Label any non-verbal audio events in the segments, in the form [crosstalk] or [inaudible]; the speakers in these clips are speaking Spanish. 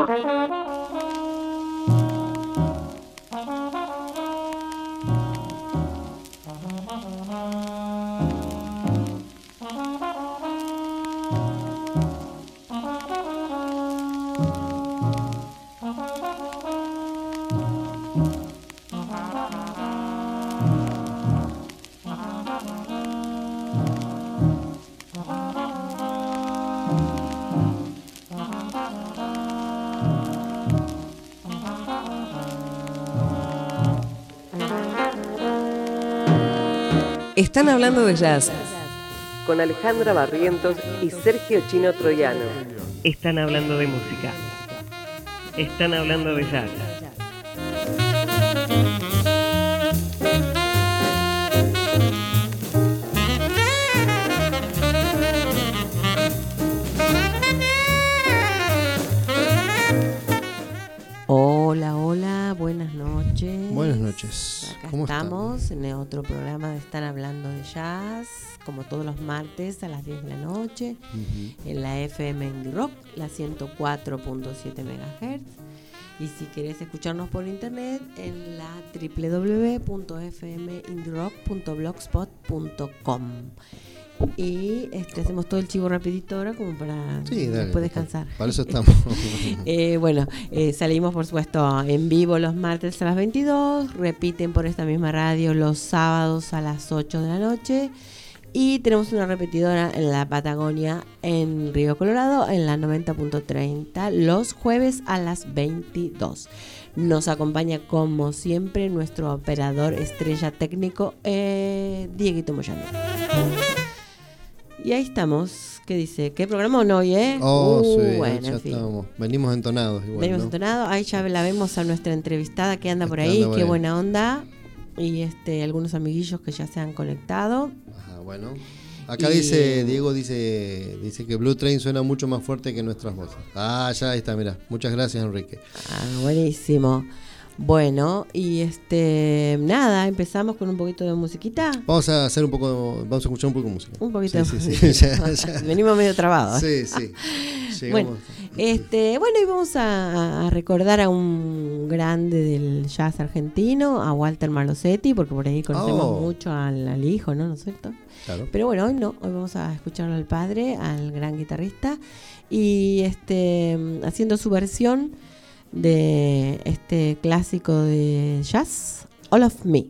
は。Están hablando de jazz con Alejandra Barrientos y Sergio Chino Troyano. Están hablando de música. Están hablando de jazz. Estamos en otro programa de Están Hablando de Jazz, como todos los martes a las 10 de la noche, en la FM Indie Rock, la 104.7 MHz. Y si querés escucharnos por internet, en la www.fmindierock.blogspot.com. Y este, hacemos todo el chivo rapidito ahora como para Sí, dale. después descansar. Para eso [laughs] estamos. Eh, bueno, eh, salimos por supuesto en vivo los martes a las 22, repiten por esta misma radio los sábados a las 8 de la noche y tenemos una repetidora en la Patagonia en Río Colorado en la 90.30 los jueves a las 22. Nos acompaña como siempre nuestro operador estrella técnico eh, Dieguito Moyano. Y ahí estamos. ¿Qué dice? ¿Qué programa hoy, eh? Oh, Uh, sí, bueno, ya en fin. estamos. Venimos entonados igual. Venimos ¿no? entonados. Ahí ya la vemos a nuestra entrevistada que anda por ahí. anda por Qué ahí. buena onda. Y este algunos amiguillos que ya se han conectado. Ajá, bueno. Acá Y- dice, Diego dice, dice que Blue Train suena mucho más fuerte que nuestras voces. Ah, ya está, mira. Muchas gracias, Enrique. Ah, buenísimo. Bueno, y este nada, empezamos con un poquito de musiquita. Vamos a hacer un poco, vamos a escuchar un poco de música. Un poquito Sí, de sí, sí, [laughs] [laughs] ya, ya. [laughs] Venimos medio trabados. Sí, sí. Bueno, Llegamos. este, bueno, y vamos a, a recordar a un grande del jazz argentino, a Walter Malosetti, porque por ahí conocemos Oh. mucho al, al hijo, ¿no? ¿No es cierto? Claro. Pero bueno, hoy no, hoy vamos a escucharlo al padre, al gran guitarrista, y este haciendo su versión de este clásico de jazz, All of Me.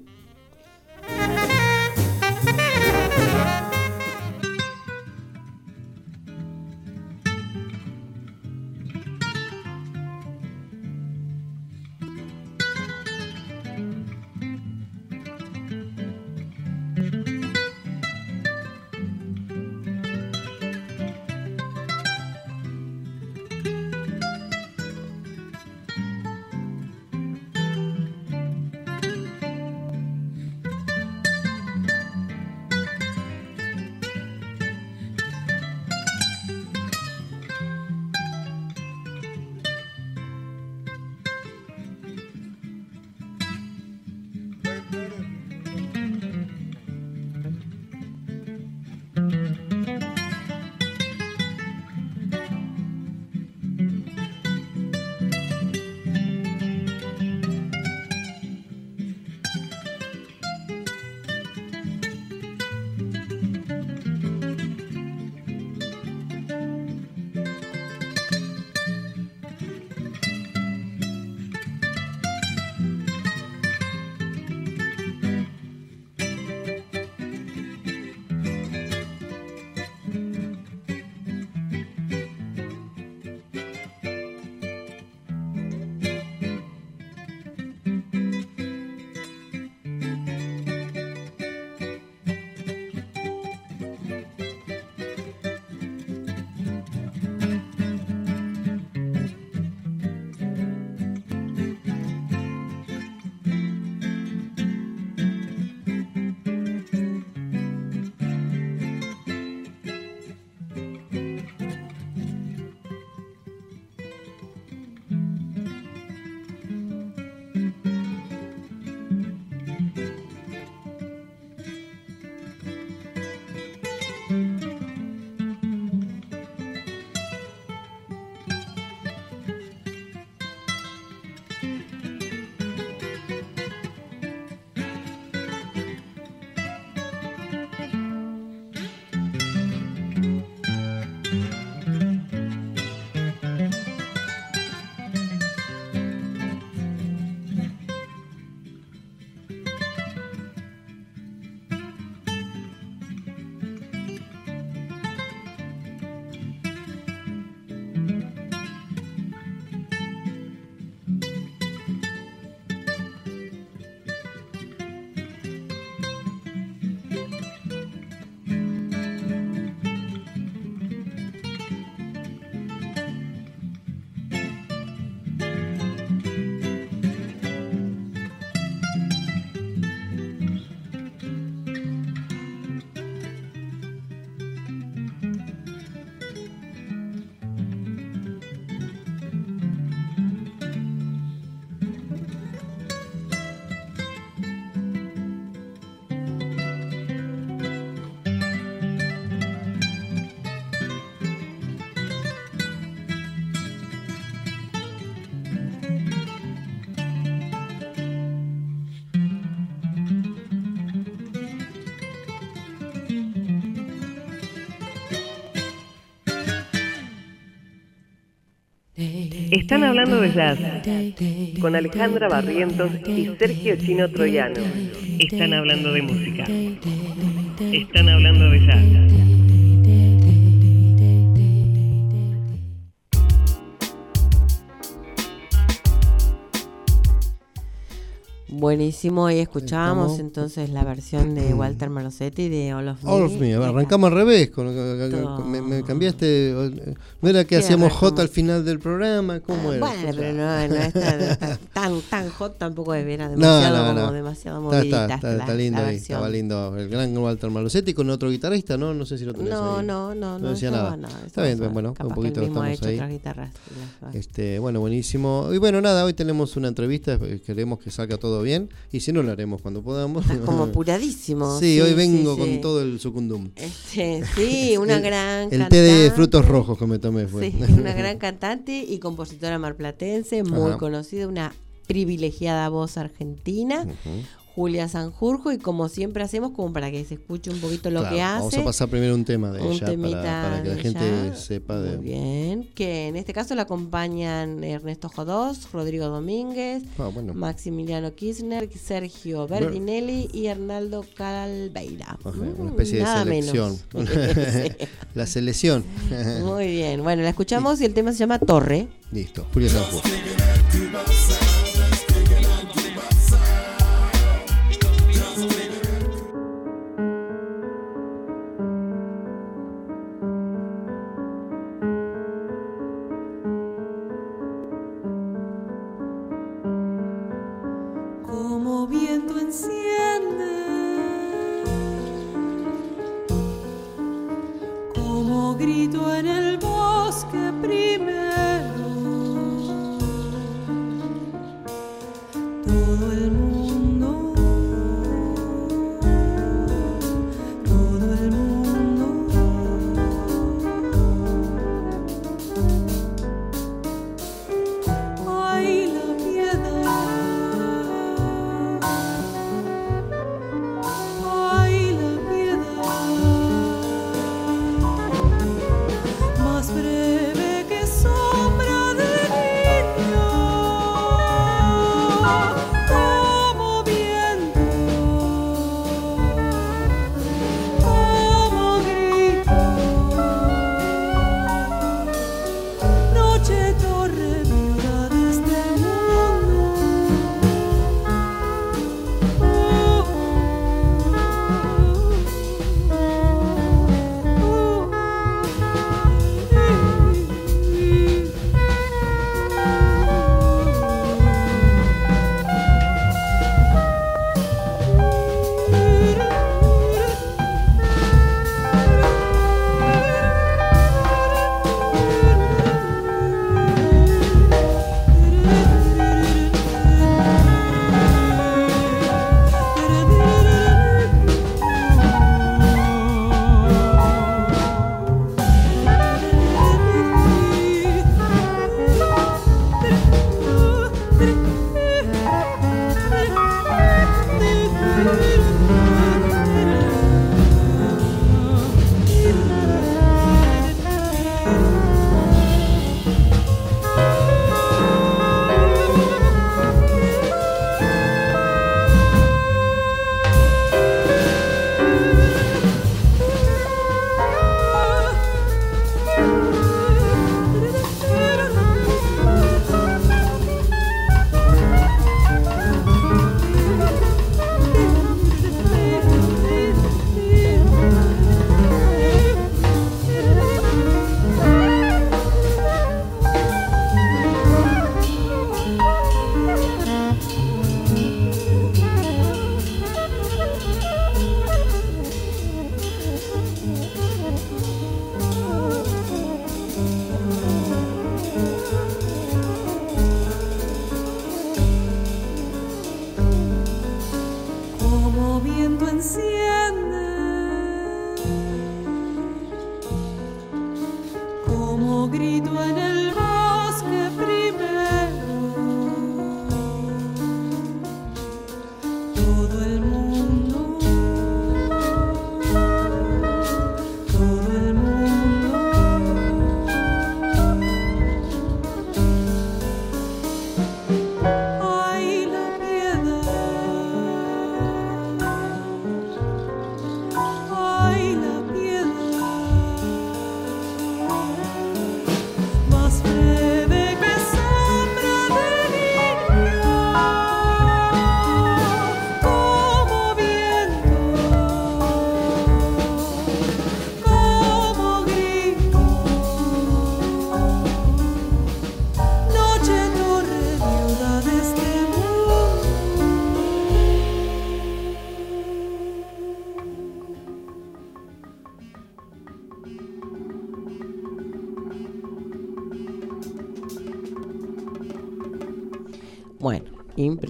Están hablando de jazz con Alejandra Barrientos y Sergio Chino Troyano. Están hablando de música. Están hablando Buenísimo, y escuchábamos entonces la versión de Walter Marosetti de All of Me. All of Me, arrancamos al revés, con, me, me, cambiaste, ¿no era que hacíamos hot al final del programa? ¿Cómo era? Bueno, pero no, no es tan, tan, tan, hot tampoco es, era demasiado, no, no. Como, demasiado movidita. Está, está, está, lindo ahí, estaba lindo el gran Walter Marosetti con otro guitarrista, ¿no? No sé si lo tenés no, ahí. No, no, no. No decía nada. está bien, bueno, un poquito estamos ahí. Guitarras, este, bueno, buenísimo. Y bueno, nada, hoy tenemos una entrevista, queremos que salga todo bien, y si no lo haremos cuando podamos. Estás como [laughs] apuradísimo. sí, hoy vengo con todo el sucundum. Este, sí, una gran El té de frutos rojos que me tomé fue. Sí, [laughs] una gran cantante y compositora marplatense, muy conocida, una privilegiada voz argentina. Julia Sanjurjo y como siempre hacemos como para que se escuche un poquito lo que hace. Vamos a pasar primero un tema de ella para, que la gente sepa de... Muy bien, que en este caso la acompañan Ernesto Jodós, Rodrigo Domínguez, ah, bueno. Maximiliano Kirchner, Sergio Berdinelli y Hernaldo Calveira. una especie de selección. [laughs] la selección. Muy bien, bueno, la escuchamos y el tema se llama Torre. Listo, Julia Sanjurjo.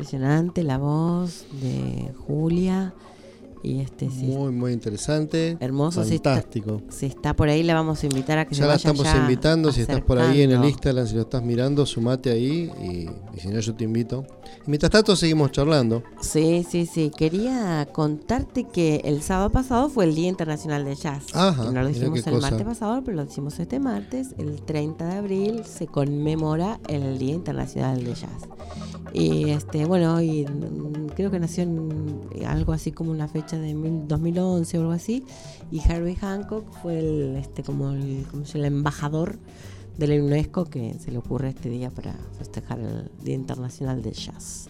Impresionante la voz de Julia. Y este muy, muy interesante. Hermoso. Fantástico. Si está, por ahí, la vamos a invitar a que ya se vaya la estamos invitando. Si estás por ahí en el Instagram, si lo estás mirando, sumate ahí. Y, si no, yo te invito. Y mientras tanto, seguimos charlando. Sí, sí, sí. Quería contarte que el sábado pasado fue el Día Internacional de Jazz. Ajá, no lo dijimos el martes pasado, pero lo decimos este martes. El 30 de abril se conmemora el Día Internacional de Jazz. Y este, bueno, y mm, creo que nació en algo así como una fecha de 2011 o algo así. Y Harry Hancock fue el, este, como el, como el embajador de la UNESCO que se le ocurre este día para festejar el Día Internacional del Jazz.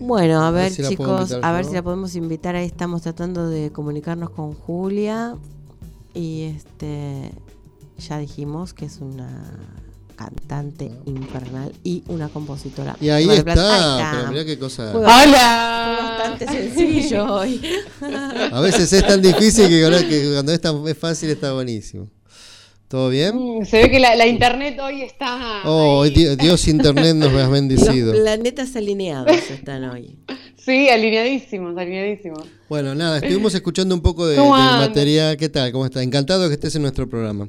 Bueno, a ver, chicos, a ver si la podemos invitar. Ahí estamos tratando de comunicarnos con Julia. Y este ya dijimos que es una cantante infernal y una compositora. Y ahí está, pero mirá qué cosa. ¡Hola! bastante sencillo hoy. [laughs] A veces es tan difícil que, cuando es, tan, es fácil está buenísimo. ¿Todo bien? Mm, se ve que la, internet hoy está. Oh, Dios, internet nos ha bendecido. [laughs] Los planetas alineados están hoy. Sí, alineadísimos, alineadísimos. Bueno, nada, estuvimos escuchando un poco de, del material. ¿Qué tal? ¿Cómo está? Encantado que estés en nuestro programa.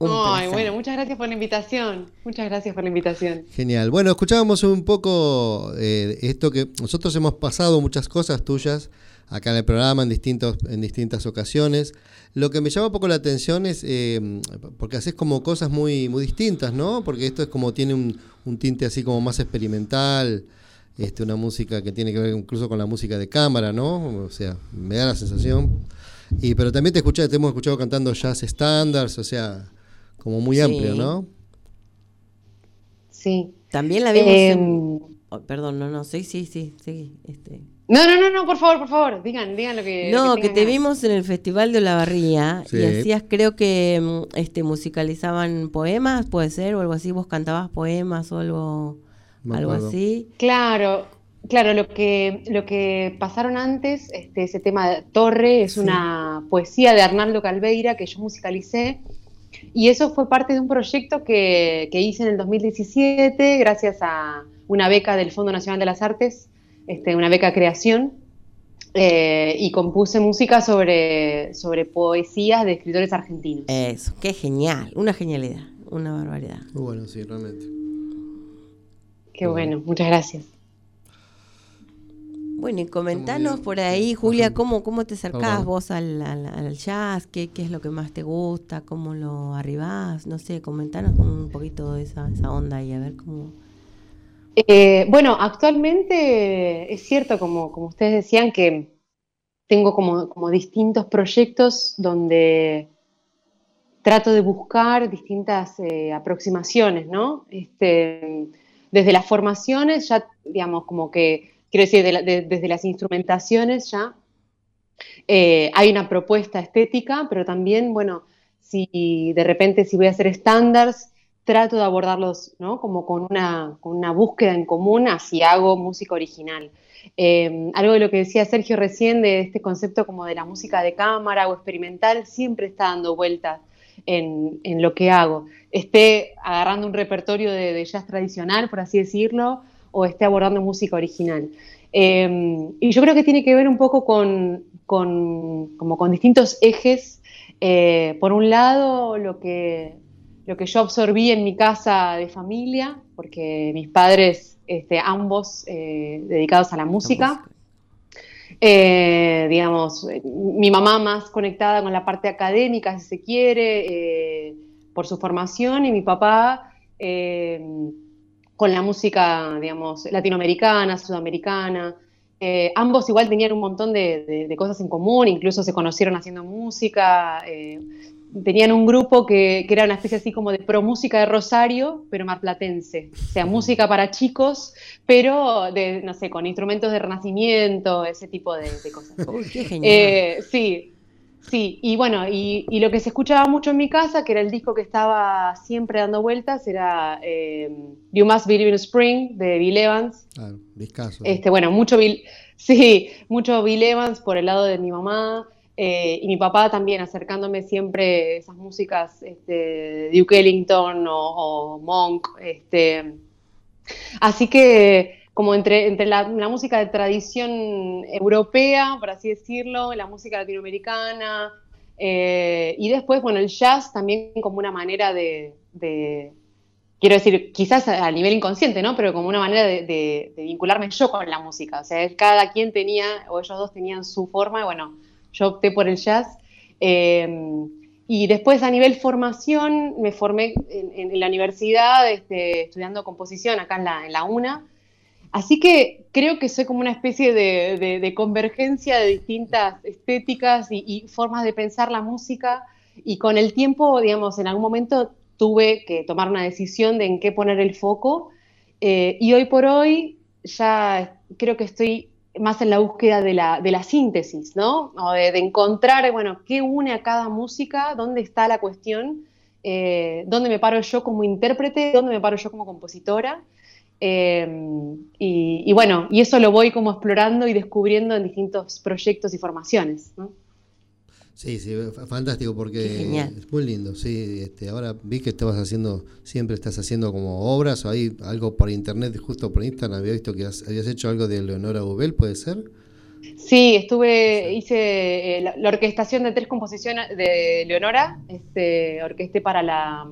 Ay, bueno, muchas gracias por la invitación. Muchas gracias por la invitación. Genial. Bueno, escuchábamos un poco eh, esto que nosotros hemos pasado muchas cosas tuyas acá en el programa en, distintos, en distintas ocasiones. Lo que me llama un poco la atención es, eh, porque haces como cosas muy, muy distintas, ¿no? Porque esto es como tiene un, un, tinte así como más experimental, este, una música que tiene que ver incluso con la música de cámara, ¿no? O sea, me da la sensación. Y, pero también te, escuché, te hemos escuchado cantando jazz standards, o sea, como muy amplio, ¿no? Sí. También la vimos en... Em, oh, perdón, no, no, sí, sí, sí, sí. Este... No, no, no, no, por favor, por favor, digan, digan lo que. No, que, te vimos en el Festival de Olavarría y hacías, creo que mm, este musicalizaban poemas, puede ser, o algo así, vos cantabas poemas o algo, algo así. Claro, claro, lo que, lo que pasaron antes, este, ese tema de Torre, es una poesía de Arnaldo Calveira que yo musicalicé y eso fue parte de un proyecto que, hice en el 2017 gracias a una beca del Fondo Nacional de las Artes, este, una beca creación, eh, y compuse música sobre, sobre poesías de escritores argentinos. Eso, qué genial, una genialidad, una barbaridad. Muy bueno, sí, realmente. Qué bueno, muchas gracias. Bueno, y comentanos por ahí, Julia, ¿cómo, cómo te acercás vos al, jazz? ¿Qué, ¿Qué, es lo que más te gusta? ¿Cómo lo arribás? No sé, comentanos un poquito de esa, esa onda y a ver cómo... Eh, bueno, actualmente es cierto, como, como ustedes decían, que tengo como, como distintos proyectos donde trato de buscar distintas eh, aproximaciones, ¿no? Este, desde las formaciones ya, digamos, como que quiero decir, desde las instrumentaciones ya eh, hay una propuesta estética, pero también, bueno, si de repente si voy a hacer estándares, trato de abordarlos ¿no? como con una, con una búsqueda en común así hago música original. Eh, algo de lo que decía Sergio recién de este concepto como de la música de cámara o experimental siempre está dando vueltas en, en lo que hago. Esté agarrando un repertorio de, de jazz tradicional, por así decirlo, o esté abordando música original. Em, y yo creo que tiene que ver un poco con, como con distintos ejes. Eh, por un lado, lo que, lo que yo absorbí en mi casa de familia, porque mis padres, este, ambos eh, dedicados a la música, eh, digamos, mi mamá más conectada con la parte académica, si se quiere, por su formación, y mi papá con la música, digamos, latinoamericana, sudamericana. Eh, ambos igual tenían un montón de, cosas en común, incluso se conocieron haciendo música. Eh, tenían un grupo que, era una especie así como de pro música de Rosario, pero marplatense. O sea, música para chicos, pero de, no sé, con instrumentos de renacimiento, ese tipo de, cosas. Uy, qué genial. Eh, sí, Sí, y bueno, y, lo que se escuchaba mucho en mi casa, que era el disco que estaba siempre dando vueltas, era eh, You Must Believe in Spring de Bill Evans. Claro, discaso. Este, bueno, mucho Bill, [laughs] sí, mucho Bill Evans por el lado de mi mamá. Eh, y mi papá también acercándome siempre esas músicas este, Duke Ellington o, Monk, este, Así que como entre, entre la, música de tradición europea, por así decirlo, la música latinoamericana, eh, y después, bueno, el jazz también como una manera de, quiero decir, quizás a nivel inconsciente, ¿no? Pero como una manera de, vincularme yo con la música. O sea, cada quien tenía, o ellos dos tenían su forma, y bueno, yo opté por el jazz. Eh, y después a nivel formación, me formé en, la universidad este, estudiando composición acá en la, en la, UNA. Así que creo que soy como una especie de, convergencia de distintas estéticas y, formas de pensar la música. Y con el tiempo, digamos, en algún momento tuve que tomar una decisión de en qué poner el foco. Eh, y hoy por hoy ya creo que estoy más en la búsqueda de la, síntesis, ¿no? De, encontrar, bueno, qué une a cada música, dónde está la cuestión, eh, dónde me paro yo como intérprete, dónde me paro yo como compositora. Eh, y, bueno, y eso lo voy como explorando y descubriendo en distintos proyectos y formaciones, ¿no? Sí, sí, fantástico porque es muy lindo. Sí, este, ahora vi que estabas haciendo, siempre estás haciendo como obras o hay algo por internet, justo por Instagram, había visto que habías hecho algo de Leonora Ubel, ¿puede ser? Sí, estuve, hice eh, la, orquestación de tres composiciones de Leonora, este, orquesté para la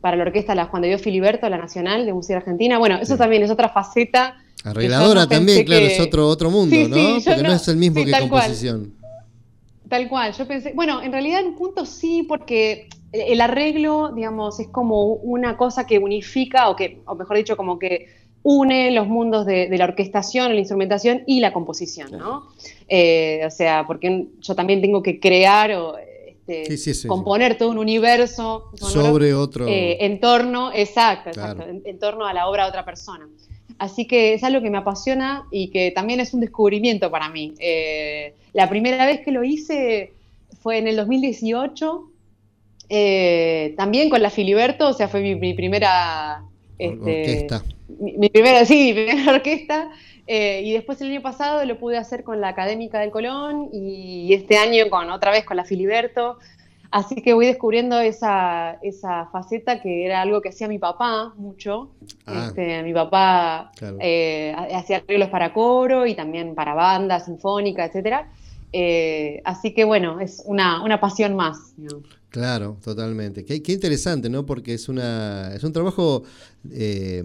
para la orquesta la Juan de Dios Filiberto, la Nacional de Música Argentina. Bueno, eso también es otra faceta. Arregladora también, claro, es otro, otro mundo, ¿no? Porque no, es el mismo que composición. Tal cual, yo pensé, bueno, en realidad en punto sí, porque el arreglo, digamos, es como una cosa que unifica, o que, o mejor dicho, como que une los mundos de, la orquestación, la instrumentación y la composición, ¿no? Eh, o sea, porque yo también tengo que crear o este, componer todo un universo sobre otro eh, en torno, exacto, exacto en, torno a la obra de otra persona. Así que es algo que me apasiona y que también es un descubrimiento para mí. Eh, la primera vez que lo hice fue en el 2018, eh, también con la Filiberto, o sea, fue mi, primera... Este, orquesta. Mi, primera, sí, mi primera [laughs] orquesta. Eh, y después el año pasado lo pude hacer con la Académica del Colón y este año con otra vez con la Filiberto. Así que voy descubriendo esa, esa faceta que era algo que hacía mi papá mucho. Ah. este, mi papá eh, hacía arreglos para coro y también para banda sinfónica, etcétera. Eh, así que bueno, es una, una pasión más. Claro, totalmente. Qué, qué, interesante, ¿no? Porque es una es un trabajo eh,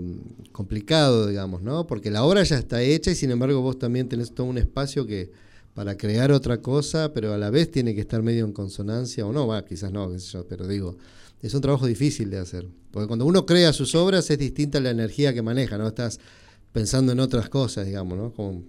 complicado, digamos, ¿no? Porque la obra ya está hecha y sin embargo vos también tenés todo un espacio que para crear otra cosa, pero a la vez tiene que estar medio en consonancia, o no, va, quizás no, qué sé yo, pero digo, es un trabajo difícil de hacer. Porque cuando uno crea sus obras es distinta la energía que maneja, ¿no? Estás pensando en otras cosas, digamos, ¿no? Como,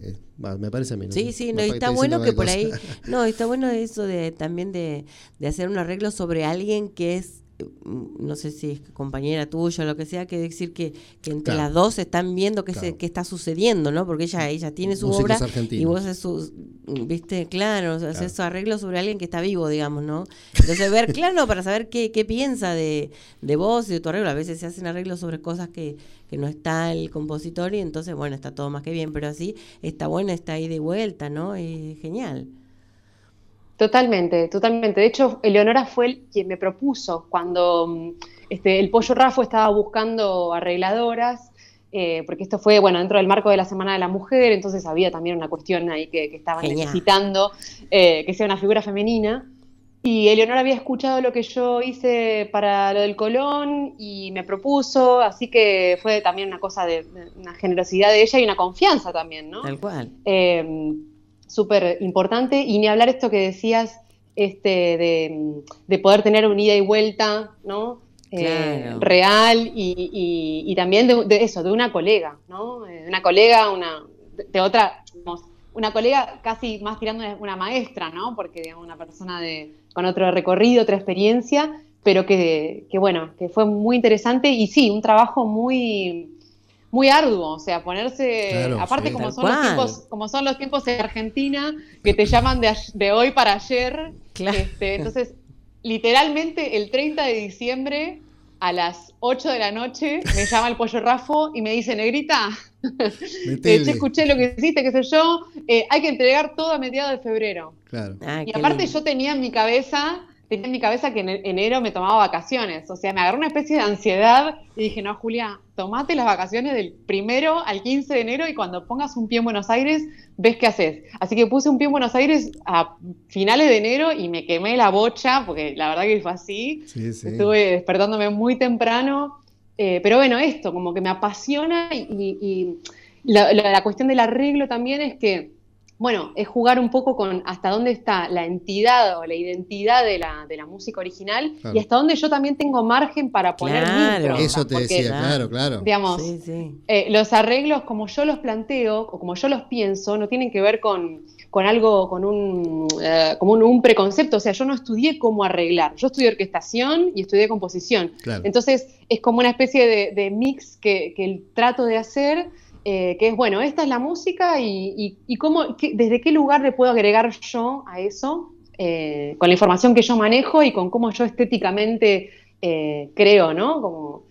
eh, me parece a mí. ¿no? Sí, sí, no, está bueno que por ahí, [laughs] no, está bueno eso de también de, de hacer un arreglo sobre alguien que es no sé si es compañera tuya o lo que sea, que decir que, entre las dos están viendo qué, se, qué está sucediendo, ¿no? Porque ella, ella tiene su obra y vos haces su, viste, claro, haces su arreglo sobre alguien que está vivo, digamos, ¿no? Entonces ver, [laughs] claro, para saber qué, qué piensa de, de vos y de tu arreglo. A veces se hacen arreglos sobre cosas que, que no está el compositor y entonces, bueno, está todo más que bien, pero así está bueno, está ahí de vuelta, ¿no? Es genial. Totalmente, totalmente. De hecho, Eleonora fue quien me propuso cuando mm, este, el Pollo Rafo estaba buscando arregladoras, eh, porque esto fue, bueno, dentro del marco de la Semana de la Mujer, entonces había también una cuestión ahí que, que estaban necesitando eh, que sea una figura femenina. Y Eleonora había escuchado lo que yo hice para lo del Colón y me propuso, así que fue también una cosa de, una generosidad de ella y una confianza también, ¿no? Tal cual. Eh, súper importante. Y ni hablar esto que decías, este, de, poder tener un ida y vuelta, ¿no? Eh, real y, también de, eso, de una colega, ¿no? De una colega, una, de, otra, una colega casi más tirando de una maestra, ¿no? Porque digamos, una persona de, con otro recorrido, otra experiencia, pero que, que, bueno, que fue muy interesante y sí, un trabajo muy, muy arduo, o sea, ponerse, aparte como, son los tiempos, como son los tiempos en Argentina, que te llaman de, hoy para ayer, este, entonces, literalmente el 30 de diciembre a las 8 de la noche me llama el pollo Rafo y me dice, negrita, [laughs] te escuché lo que hiciste, qué sé yo, eh, hay que entregar todo a mediados de febrero. Claro. Ah, y aparte yo tenía en mi cabeza tenía en mi cabeza que en enero me tomaba vacaciones. O sea, me agarró una especie de ansiedad y dije, no, Julia, tomate las vacaciones del primero al 15 de enero y cuando pongas un pie en Buenos Aires, ves qué haces. Así que puse un pie en Buenos Aires a finales de enero y me quemé la bocha, porque la verdad que fue así. Estuve despertándome muy temprano. Eh, pero bueno, esto, como que me apasiona y, la cuestión del arreglo también es que bueno, es jugar un poco con hasta dónde está la entidad o la identidad de la, de la música original y hasta dónde yo también tengo margen para poner claro, Eso te decía, claro, claro. Digamos, eh, los arreglos como yo los planteo o como yo los pienso no tienen que ver con, algo, con un, eh, como un, preconcepto. O sea, yo no estudié cómo arreglar. Yo estudié orquestación y estudié composición. Entonces, es como una especie de, mix que, que trato de hacer eh, que es, bueno, esta es la música y, cómo, desde qué lugar le puedo agregar yo a eso, eh, con la información que yo manejo y con cómo yo estéticamente eh, creo, ¿no? Como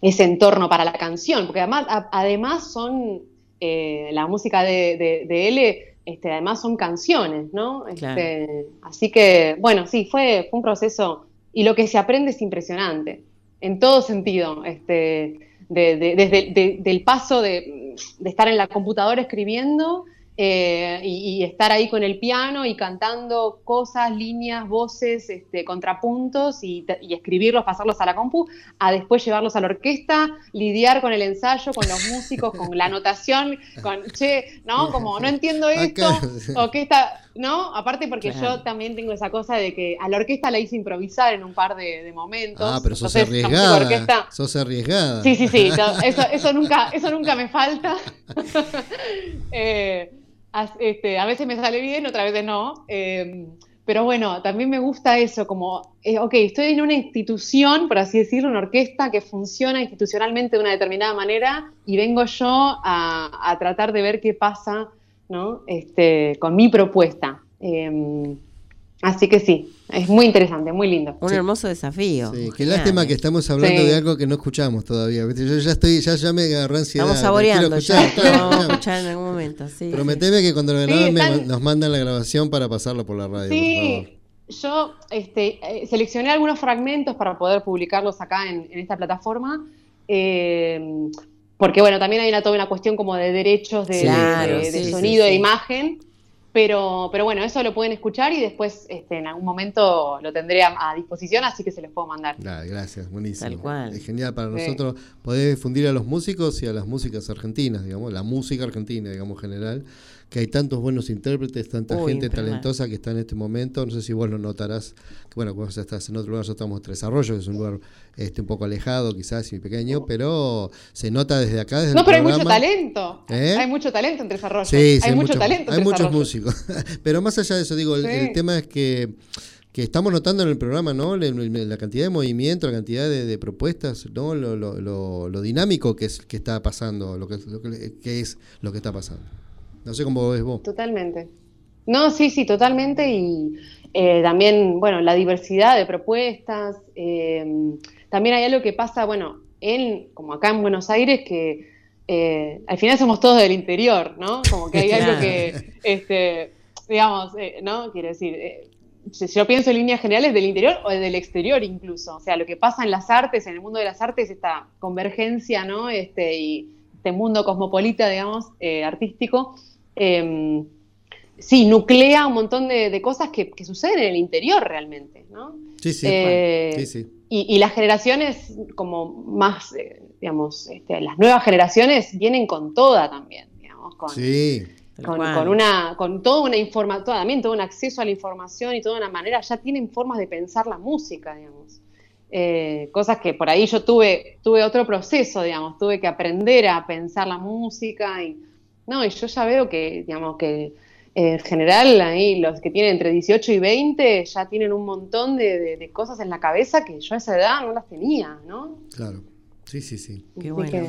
ese entorno para la canción, porque además, además son, la música de, de, L, este, además son canciones, ¿no? Este, así que, bueno, sí, fue, fue un proceso y lo que se aprende es impresionante, en todo sentido. Este, desde el paso de, estar en la computadora escribiendo eh, y, estar ahí con el piano y cantando cosas, líneas, voces, este, contrapuntos y, escribirlos, pasarlos a la compu, a después llevarlos a la orquesta, lidiar con el ensayo, con los músicos, con la notación, con, che, ¿no? Como no entiendo esto, o qué está, ¿no? Aparte porque yo también tengo esa cosa de que a la orquesta la hice improvisar en un par de, momentos. Ah, pero sos arriesgada. sos arriesgada. Sí, sí, sí, [laughs] eso, eso, nunca, eso nunca me falta. [laughs] eh, este, a veces me sale bien, otras veces no. Em, pero bueno, también me gusta eso, como, eh, ok, estoy en una institución, por así decirlo, una orquesta que funciona institucionalmente de una determinada manera y vengo yo a, tratar de ver qué pasa ¿no? este, con mi propuesta. Em, Así que sí, es muy interesante, muy lindo. Un hermoso desafío. Sí, qué lástima que estamos hablando de algo que no escuchamos todavía. Yo ya estoy, ya, ya me agarré ansiedad. Estamos saboreando, escuchar, vamos a escuchar en algún momento. Sí. Prometeme que cuando lo graben nos mandan la grabación para pasarlo por la radio. Sí, yo este, eh, seleccioné algunos fragmentos para poder publicarlos acá en, esta plataforma. Eh, porque bueno, también hay una, toda una cuestión como de derechos de, sonido e imagen. Pero, pero bueno, eso lo pueden escuchar y después este, en algún momento lo tendré a, disposición, así que se les puedo mandar. gracias, buenísimo. Es genial para nosotros poder difundir a los músicos y a las músicas argentinas, digamos, la música argentina, digamos, en general que hay tantos buenos intérpretes, tanta gente talentosa que está en este momento. No sé si vos lo notarás, que bueno, vos estás en otro lugar, nosotros estamos en Tres Arroyos, que es un lugar este, un poco alejado quizás y pequeño, pero se nota desde acá, desde No, pero hay mucho talento. ¿Eh? Hay mucho talento en Tres Arroyos. Sí, hay, mucho, talento. hay muchos músicos. [laughs] pero más allá de eso, digo, el, tema es que que estamos notando en el programa, ¿no? La, cantidad de movimiento, la cantidad de, propuestas, ¿no? Lo, lo, lo, dinámico que es que está pasando, lo que, lo que es lo que está pasando. No sé cómo ves vos. Totalmente. No, sí, sí, totalmente. Y eh, también, bueno, la diversidad de propuestas. Eh, también hay algo que pasa, bueno, en, como acá en Buenos Aires, que eh, al final somos todos del interior, ¿no? Como que hay algo que, este, digamos, ¿no? Quiero decir, si yo pienso en líneas generales del interior o del exterior incluso. O sea, lo que pasa en las artes, en el mundo de las artes, esta convergencia, ¿no? Este, y este mundo cosmopolita, digamos, artístico, eh, sí, nuclea un montón de, cosas que, suceden en el interior realmente, ¿no? Sí, sí, eh, sí, Y, las generaciones como más, eh, digamos, este, las nuevas generaciones vienen con toda también, digamos, con, sí. con, una, con toda una información, también todo un acceso a la información y toda una manera, ya tienen formas de pensar la música, digamos. Eh, cosas que por ahí yo tuve, tuve otro proceso, digamos, tuve que aprender a pensar la música y no, y yo ya veo que, digamos, que eh, en general ahí los que tienen entre 18 y 20 ya tienen un montón de, cosas en la cabeza que yo a esa edad no las tenía, ¿no? Claro, sí, sí, sí. Qué bueno.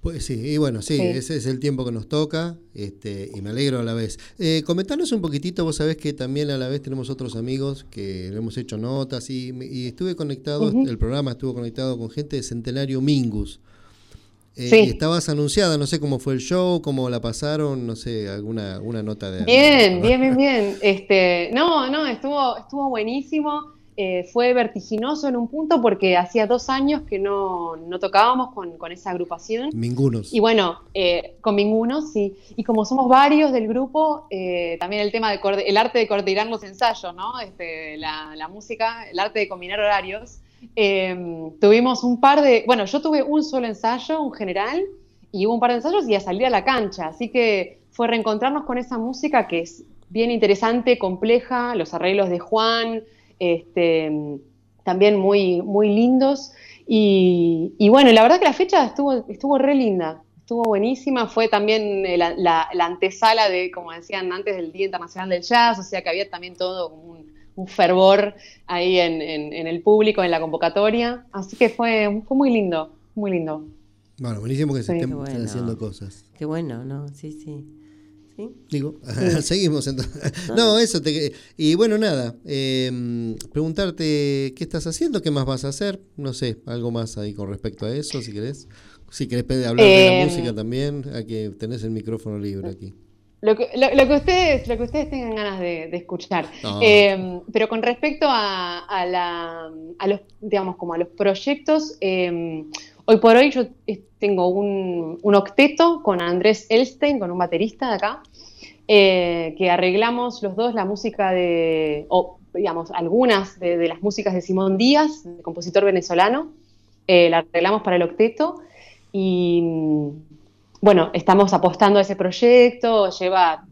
Pues sí, y bueno, sí, ese es el tiempo que nos toca este, y me alegro a la vez. Eh, comentanos un poquitito, vos sabés que también a la vez tenemos otros amigos que le hemos hecho notas y, estuve conectado, el programa estuvo conectado con gente de Centenario Mingus. Eh, estabas anunciada, no sé cómo fue el show, cómo la pasaron, no sé, alguna una nota de... Bien, bien, bien, bien. Este, no, no, estuvo, estuvo buenísimo. Eh, fue vertiginoso en un punto porque hacía dos años que no, no tocábamos con, con, esa agrupación. Ningunos. Y bueno, eh, con ningunos, sí. Y como somos varios del grupo, eh, también el tema de el arte de coordinar los ensayos, ¿no? Este, la, la, música, el arte de combinar horarios. Tuvimos un par de, bueno, yo tuve un solo ensayo, un general, y hubo un par de ensayos y a salir a la cancha. Así que fue reencontrarnos con esa música que es bien interesante, compleja, los arreglos de Juan, este, también muy, muy lindos. Y, bueno, la verdad que la fecha estuvo, estuvo re linda, estuvo buenísima. Fue también la, antesala de, como decían antes, del Día Internacional del Jazz, o sea que había también todo un, fervor ahí en, el público, en la convocatoria. Así que fue, fue muy lindo, muy lindo. Bueno, buenísimo que se estén haciendo cosas. Qué bueno, ¿no? Sí, sí. Digo, [laughs] seguimos entonces. No, eso te... Y bueno, nada, em, preguntarte qué estás haciendo, qué más vas a hacer, no sé, algo más ahí con respecto a eso, si querés. Si querés hablar de la em, música también, aquí tenés el micrófono libre aquí. Lo que, lo, que ustedes, lo que ustedes tengan ganas de, escuchar. Em, pero con respecto a, a, la, a, los, digamos, como a los proyectos, hoy por hoy yo tengo un, octeto con Andrés Elstein, con un baterista de acá, eh, que arreglamos los dos la música de, o digamos, algunas de, las músicas de Simón Díaz, compositor venezolano, eh, la arreglamos para el octeto y bueno, estamos apostando a ese proyecto, lleva,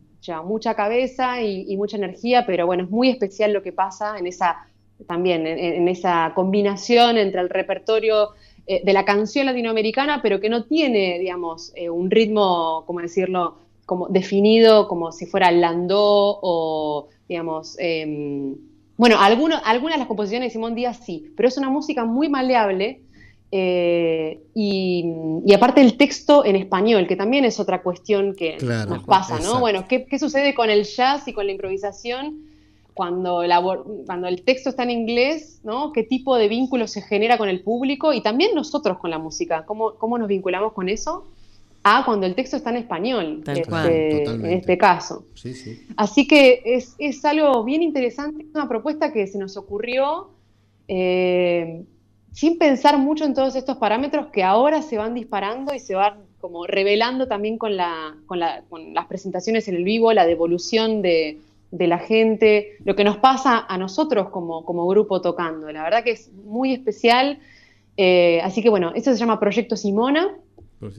mucha cabeza y, mucha energía, pero bueno, es muy especial lo que pasa en esa también en esa combinación entre el repertorio eh, de la canción latinoamericana, pero que no tiene, digamos, eh, un ritmo, como decirlo, como definido como si fuera landó o, digamos, em, bueno, algunas de las composiciones de Simón Díaz sí, pero es una música muy maleable eh, y, aparte el texto en español, que también es otra cuestión que nos pasa, ¿no? Bueno, ¿qué, ¿qué, sucede con el jazz y con la improvisación? cuando, cuando el texto está en inglés, ¿no? ¿Qué tipo de vínculo se genera con el público? Y también nosotros con la música, ¿cómo, cómo nos vinculamos con eso? Ah, cuando el texto está en español, este, en este caso. Así que es, es, algo bien interesante, una propuesta que se nos ocurrió eh, sin pensar mucho en todos estos parámetros que ahora se van disparando y se van como revelando también con, la, con, la, con las presentaciones en el vivo, la devolución de, de la gente, lo que nos pasa a nosotros como, como grupo tocando. La verdad que es muy especial. Eh, así que bueno, esto se llama Proyecto Simona.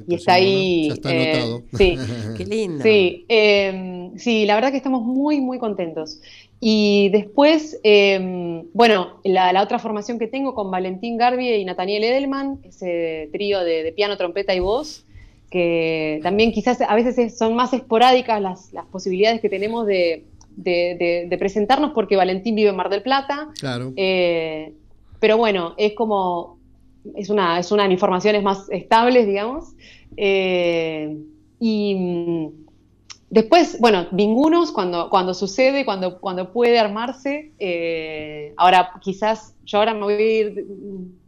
y está ahí. Ya está anotado. Eh, sí, [laughs] qué lindo. Sí, em, sí, la verdad que estamos muy, muy contentos. Y después, em, bueno, la, otra formación que tengo con Valentín Garbie y Nathaniel Edelman, ese trío de, piano, trompeta y voz, que también quizás a veces son más esporádicas las, las posibilidades que tenemos de, de, presentarnos porque Valentín vive en Mar del Plata. Claro. Eh, pero bueno, es como, es una, es una de informaciones más estables, digamos. Eh, y después, bueno, ningunos cuando, cuando sucede, cuando, cuando puede armarse. Eh, ahora, quizás, yo ahora me voy a ir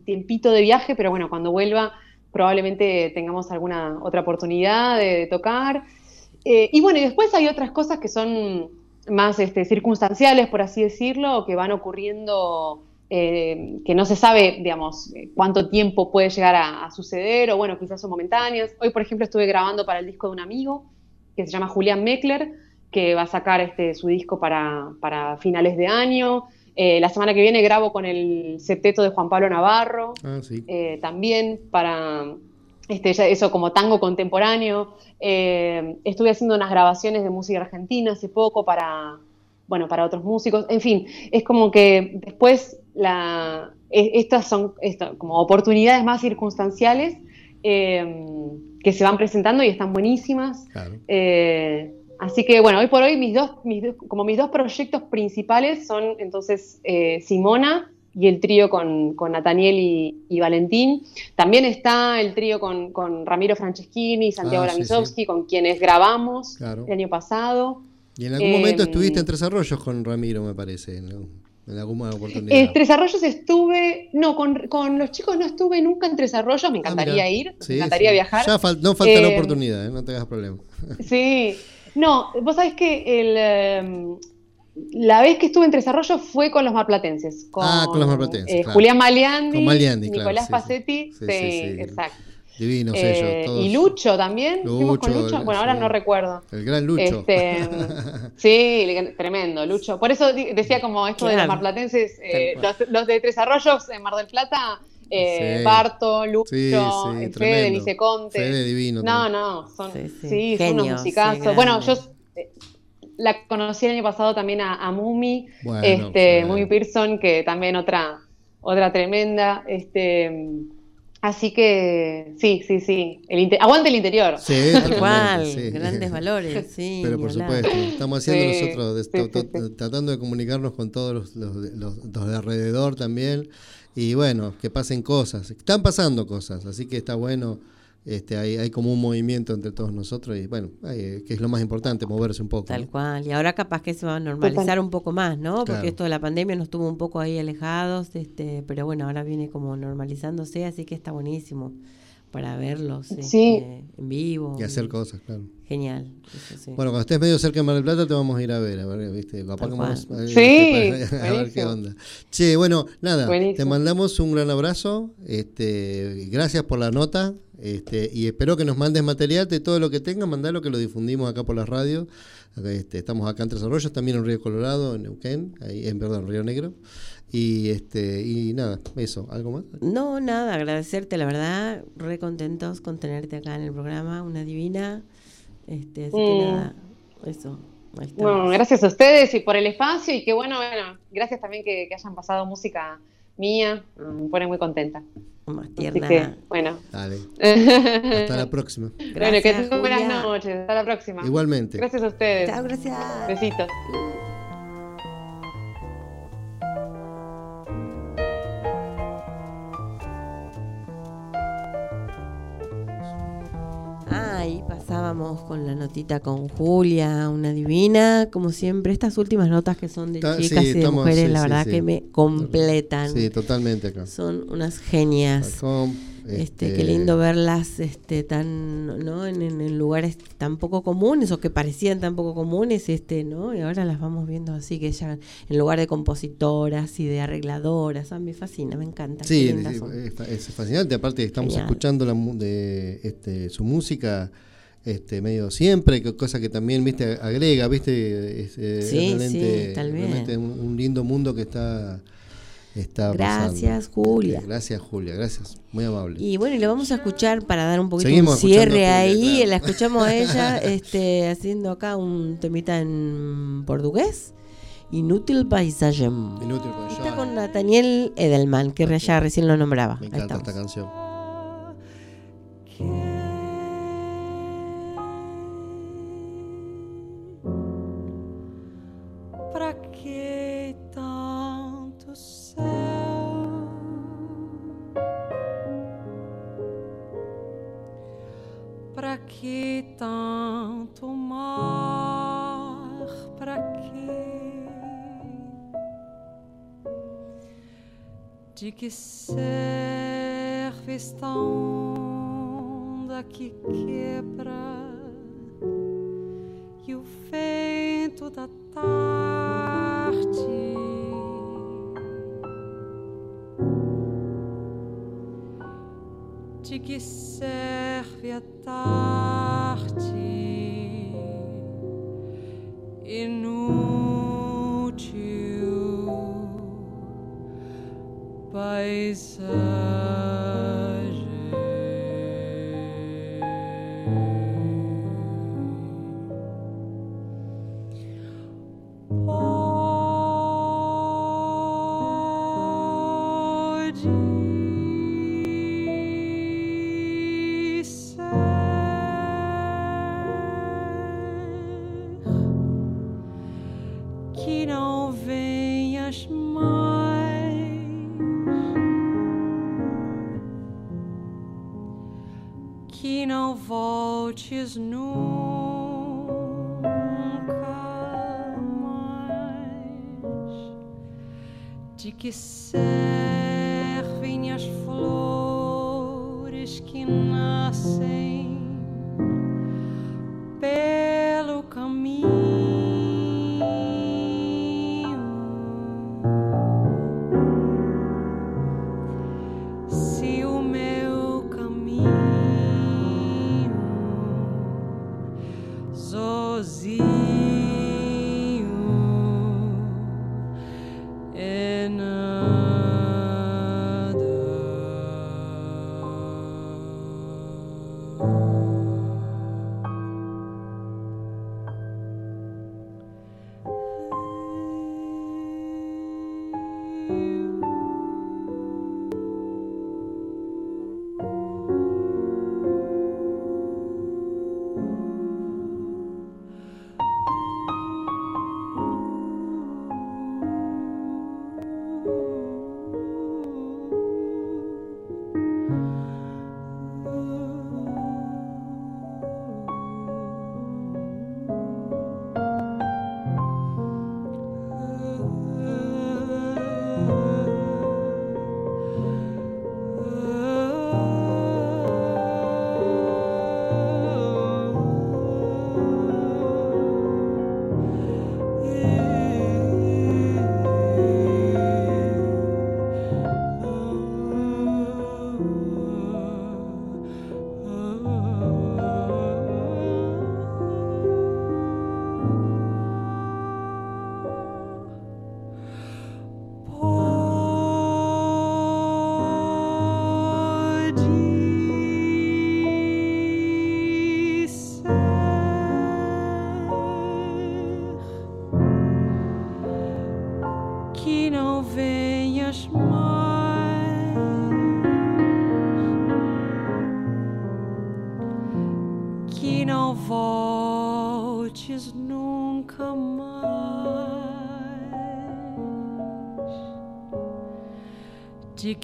tiempito de viaje, pero bueno, cuando vuelva probablemente tengamos alguna otra oportunidad de, tocar. y bueno, y después hay otras cosas que son más este, circunstanciales, por así decirlo, que van ocurriendo, eh, que no se sabe, digamos, cuánto tiempo puede llegar a, suceder, o bueno, quizás son momentáneas. Hoy, por ejemplo, estuve grabando para el disco de un amigo, que se llama Julián Meckler, que va a sacar este, su disco para, finales de año. Eh, la semana que viene grabo con el septeto de Juan Pablo Navarro, ah, eh, también para este, eso como tango contemporáneo. Eh, estuve haciendo unas grabaciones de música argentina hace poco para, bueno, para otros músicos. En fin, es como que después la, e, estas son como oportunidades más circunstanciales eh, que se van presentando y están buenísimas. Eh, así que bueno, hoy por hoy mis dos, como mis dos proyectos principales son entonces Simona y el trío con, con Nathaniel y, Valentín. También está el trío con, Ramiro Franceschini y Santiago ah, con quienes grabamos el año pasado. Y en algún momento em, estuviste en Tres Arroyos con Ramiro, me parece. En alguna oportunidad. Eh, Tres Arroyos estuve, no, con, con los chicos no estuve nunca en Tres Arroyos, me Ah, encantaría ir, Sí, me encantaría sí. viajar. Ya fal- no falta la Eh, oportunidad, ¿eh? no te hagas problema. [laughs] Sí, no, vos sabés que el, eh, la vez que estuve en Tres Arroyos fue con los marplatenses. Con, Ah, con los marplatenses, eh, claro. Julián Maliandi, claro, Nicolás sí. Pacetti, sí, sí. exacto. Divinos Eh, ellos, todos. y Lucho también, fuimos con Lucho, Lucho, el- bueno, ahora sí. no recuerdo. El gran Lucho. Este, [laughs] sí, tremendo, Lucho. Por eso decía como esto de los marplatenses, eh, los, los de Tres Arroyos en Mar del Plata, eh, Sí. Barto, Lucho, Sí, sí, Fede. Viceconte. Fede divino. No, no, son, Sí, sí, sí. son unos Genios, musicazos. sí, bueno, yo eh, la conocí el año pasado también a, a Mumi, Bueno, este. Mumi Pearson, que también otra, otra tremenda. Este, así que sí, sí, sí. El aguante el interior. Sí, [laughs] cual, sí. grandes [laughs] valores, sí. Pero por supuesto, estamos haciendo Sí, nosotros, de- sí, tratando de comunicarnos con todos los, los, los- los de alrededor también. Y bueno, que pasen cosas. Están pasando cosas, así que está bueno. Este, hay, hay como un movimiento entre todos nosotros y bueno, hay- que es lo más importante, moverse un poco. Tal ¿no? cual. Y ahora capaz que se va a normalizar Total. un poco más, ¿no? Porque Claro. esto de la pandemia nos tuvo un poco ahí alejados, este, pero bueno, ahora viene como normalizándose, así que está buenísimo para verlos Sí. este, en vivo. Y hacer cosas, claro. Genial. eso sí. Bueno, cuando estés medio cerca de Mar del Plata te vamos a ir a ver, a ver, ¿viste? Capaz vamos a, Sí, [laughs] a ver qué onda. Che, bueno, nada, te mandamos un gran abrazo, este, gracias por la nota, este, y espero que nos mandes material de todo lo que tengas, mandalo que lo difundimos acá por las radios. Acá, este, estamos acá en Tres Arroyos, también en Río Colorado, en Neuquén, ahí, en perdón, Río Negro. Y este, y nada, eso, ¿algo más? No, nada, agradecerte, la verdad, re contentos con tenerte acá en el programa, una divina. Este, así que nada, eso. Ahí. Bueno, gracias a ustedes y por el espacio y que bueno, bueno, gracias también que, que hayan pasado música mía, me pone muy contenta. Más Así tierna. que, bueno. Dale, bueno, [laughs] hasta la próxima. que Gracias, tengan buenas noches, hasta la próxima. Igualmente. Gracias a ustedes. Chao, gracias. Besitos. Ahí pasábamos con la notita con Julia, una divina, como siempre, estas últimas notas que son de Ta- chicas sí, y de estamos- mujeres, sí, la verdad sí. que me completan. Sí, totalmente acá. Son unas genias. Este, este, qué lindo verlas este, tan, ¿no? En, en- en lugares tan poco comunes o que parecían tan poco comunes, este, ¿no? Y ahora las vamos viendo así, que ya en lugar de compositoras y de arregladoras, ah, me fascina, me encanta. Sí, es, es fascinante. Aparte, estamos Genial. escuchando la, de, este, su música este, medio siempre, que- cosa que también viste agrega, viste, es, eh, Sí, realmente, sí, tal vez. realmente un, un lindo mundo que está, está Gracias, pasando. Julia. Este, gracias, Julia, gracias, muy amable. Y bueno, y la vamos a escuchar para dar un poquito Seguimos un cierre escuchando a Julia, ahí. claro. La escuchamos a ella [laughs] este, haciendo acá un temita en portugués. Inútil paisaje. Inútil con Está con Nathaniel Edelman, que ya recién lo nombraba. Me encanta esta canción. Que tanto mar? Pra que? De que serve esta onda que quebra? e o vento da tarde. De que serve a tarde? Inútil paisagem.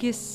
De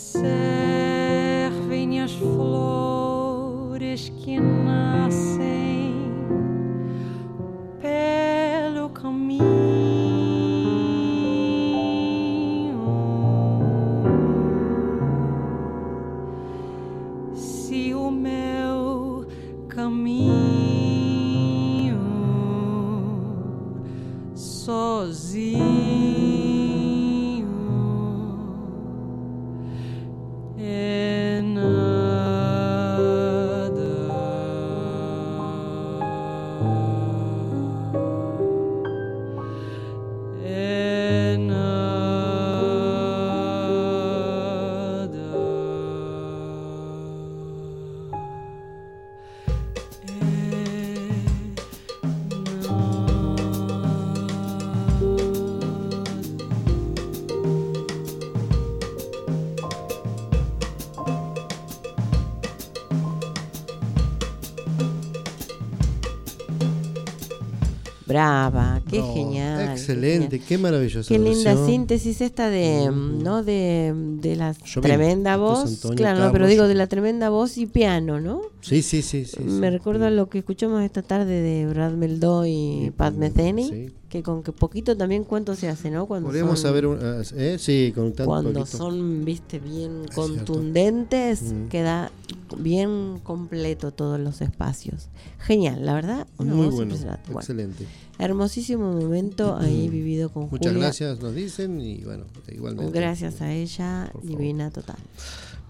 Brava, qué No, genial. qué Excelente, genial. qué maravillosa. Qué linda versión. síntesis esta de, ¿no? De, de la Yo tremenda voz. Antonio Claro, no, pero digo de la tremenda voz y piano, ¿no? Sí, sí, sí. sí, Me sí. recuerda lo que escuchamos esta tarde de Brad Meldó y, Y Pat Pat Metheny, que con que poquito también cuánto se hace, ¿no? Cuando Podríamos saber, ah, ¿eh? sí, con cuando poquito. son, viste, bien Es contundentes, Mm. queda bien completo todos los espacios. Genial, la verdad, una Muy bueno, impresionante. Bueno, excelente. hermosísimo momento ahí vivido con Muchas Julia. gracias, nos dicen, y bueno, igualmente. Gracias a ella, divina total.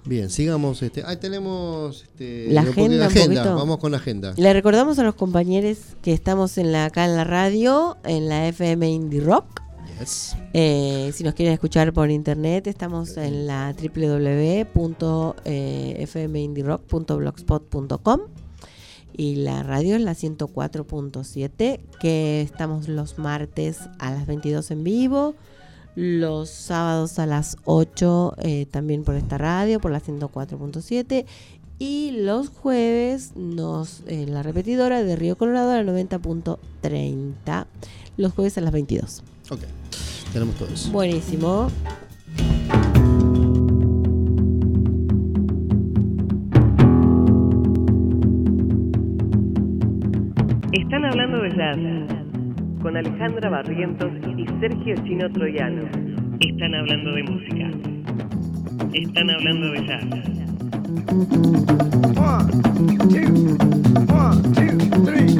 Bien, sigamos. Este, ahí tenemos este, La agenda, la agenda. Vamos con la agenda. Le recordamos a los compañeros que estamos en la, acá en la radio, en la FM Indie Rock. Eh, si nos quieren escuchar por internet, estamos en la www.fmindirock.blogspot.com y la radio es la 104.7, que estamos los martes a las 22 en vivo, los sábados a las 8 eh, también por esta radio, por la 104.7 y los jueves nos en la repetidora de Río Colorado a la 90.30, los jueves a las 22. Ok, tenemos todo eso. Buenísimo. Están hablando de jazz con Alejandra Barrientos y Sergio Chino Troyano. Están hablando de música. Están hablando de jazz. One, two, one, two, three,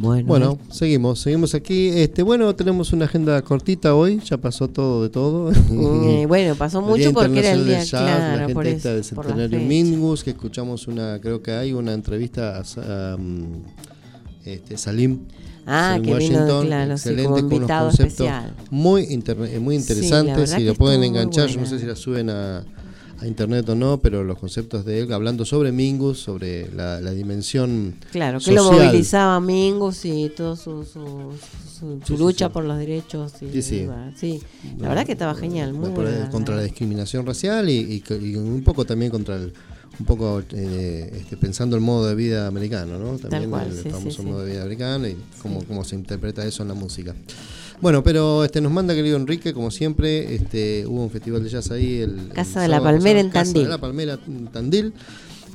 Bueno, Bueno, seguimos, seguimos aquí. Este, bueno, tenemos una agenda cortita hoy, ya pasó todo de todo. [laughs] eh, bueno, pasó [laughs] mucho porque era el día, del Jazz, la claro, gente por esta del eso, la Centenario. Mingus, que escuchamos una, creo que hay una entrevista a, um, este, Salim. Ah, que vino, Washington, sí, excelente, como con unos conceptos especial. Muy, muy Sí, la interesantes, verdad si lo pueden enganchar, yo no sé si la suben a, a internet o no, pero los conceptos de él, hablando sobre Mingus, sobre la, la dimensión Claro, que lo movilizaba Mingus y toda su, su, su- su lucha por los derechos. Y, Sí, sí. sí. la verdad que estaba genial, muy buena. contra la discriminación racial y, y y un poco también contra el un poco eh, este, pensando el modo de vida americano, ¿no? También cual, el sí, famoso sí, sí. modo de vida americano y cómo, cómo se interpreta eso en la música. Bueno, pero este nos manda querido Enrique, como siempre, este hubo un festival de jazz ahí el Casa el de la Palmera en Casa Tandil. de la Palmera en Tandil,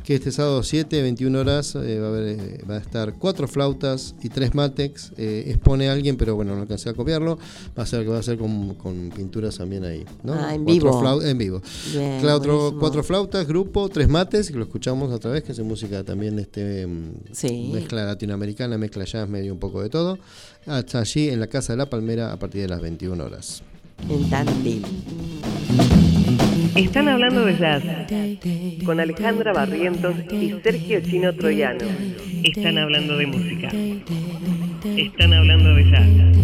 que este sábado 7, 21 horas eh, va a haber eh, va a estar cuatro flautas y tres matex, eh, expone a alguien, pero bueno, no alcancé a copiarlo, va a ser que va a ser con, con pinturas también ahí, ¿no? Ah, en Cuatro vivo. en vivo. Bien, Cuatro, cuatro flautas, grupo, tres mates, que lo escuchamos otra vez, que es música también este, mm, Sí. mezcla latinoamericana, mezcla jazz, medio un poco de todo. Hasta allí en la Casa de la Palmera a partir de las 21 horas. En Tandil. Están hablando de jazz con Alejandra Barrientos y Sergio Chino Troyano. Están hablando de música. Están hablando de jazz.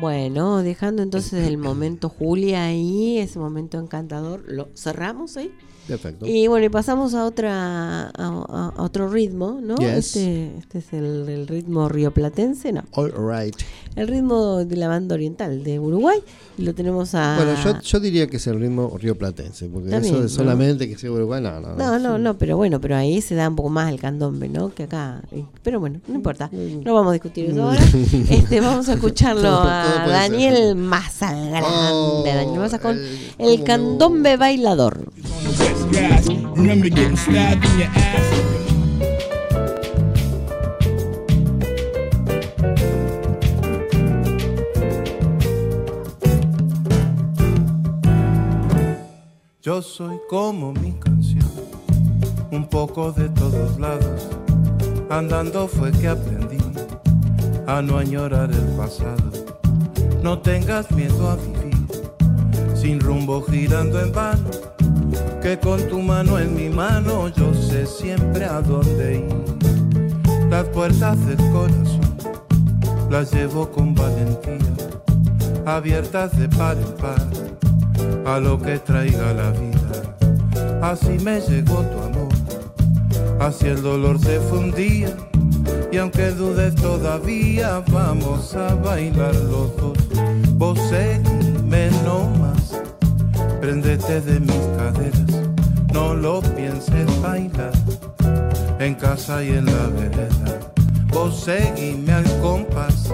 Bueno, dejando entonces el momento Julia ahí, ese momento encantador, lo cerramos ahí. Perfecto. Y bueno, y pasamos a otra a, a- a otro ritmo, ¿no? Yes. Este, este es el, el ritmo rioplatense, no. All right. El ritmo de la banda oriental de Uruguay. Y lo tenemos a. Bueno, yo, yo diría que es el ritmo rioplatense, porque También, eso de ¿no? solamente que sea Uruguay, no, no. No, no, no, pero bueno, pero ahí se da un poco más el candombe, ¿no? Que acá. Pero bueno, no importa. No vamos a discutir eso ahora. [laughs] Este, vamos a escucharlo Todo- todo a. Daniel Mazagrande. Oh, Daniel Maza con el- el cómo candombe bailador. Remember getting stabbed in your ass? Yo soy como mi canción, un poco de todos lados. Andando fue que aprendí a no añorar el pasado. No tengas miedo a vivir, sin rumbo girando en vano. Que con tu mano en mi mano yo sé siempre a dónde ir. Las puertas del corazón las llevo con valentía, abiertas de par en par a lo que traiga la vida. Así me llegó tu amor, así el dolor se fundía. Y aunque dudes todavía, vamos a bailar los dos. Vos seguime nomás, préndete de mis caderas, no lo pienses bailar, en casa y en la vereda. Vos seguime al compás,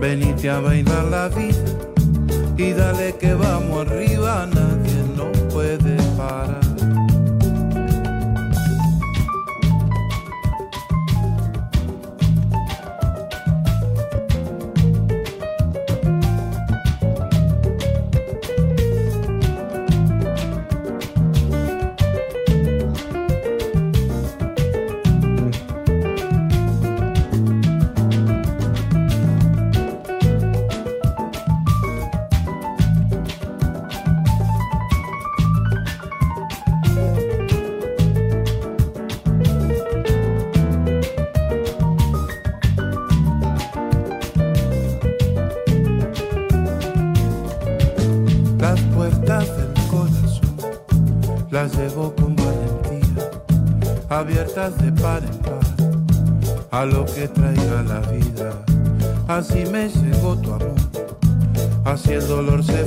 venite a bailar la vida y dale que vamos arriba, nadie nos puede parar. Así me llegó tu amor, así el dolor se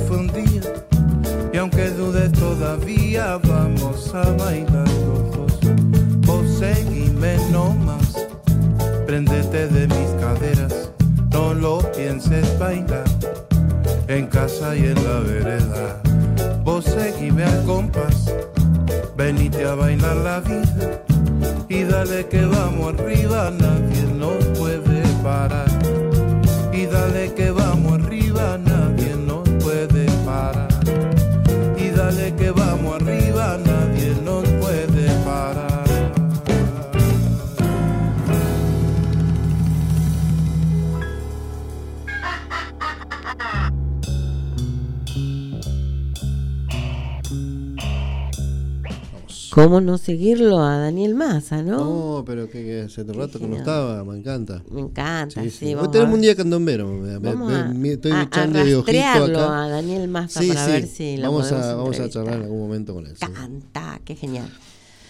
¿Cómo no seguirlo a Daniel Massa, no? No, pero que, que hace rato que no estaba, me encanta. Me encanta, Sí, sí. sí. Hoy vamos tenemos un día candombero. me- estoy a- echando a de ojito acá. a Daniel Massa Sí, para sí. ver si lo vamos, podemos a, vamos a entrevistar. charlar en algún momento con él. Canta, qué genial.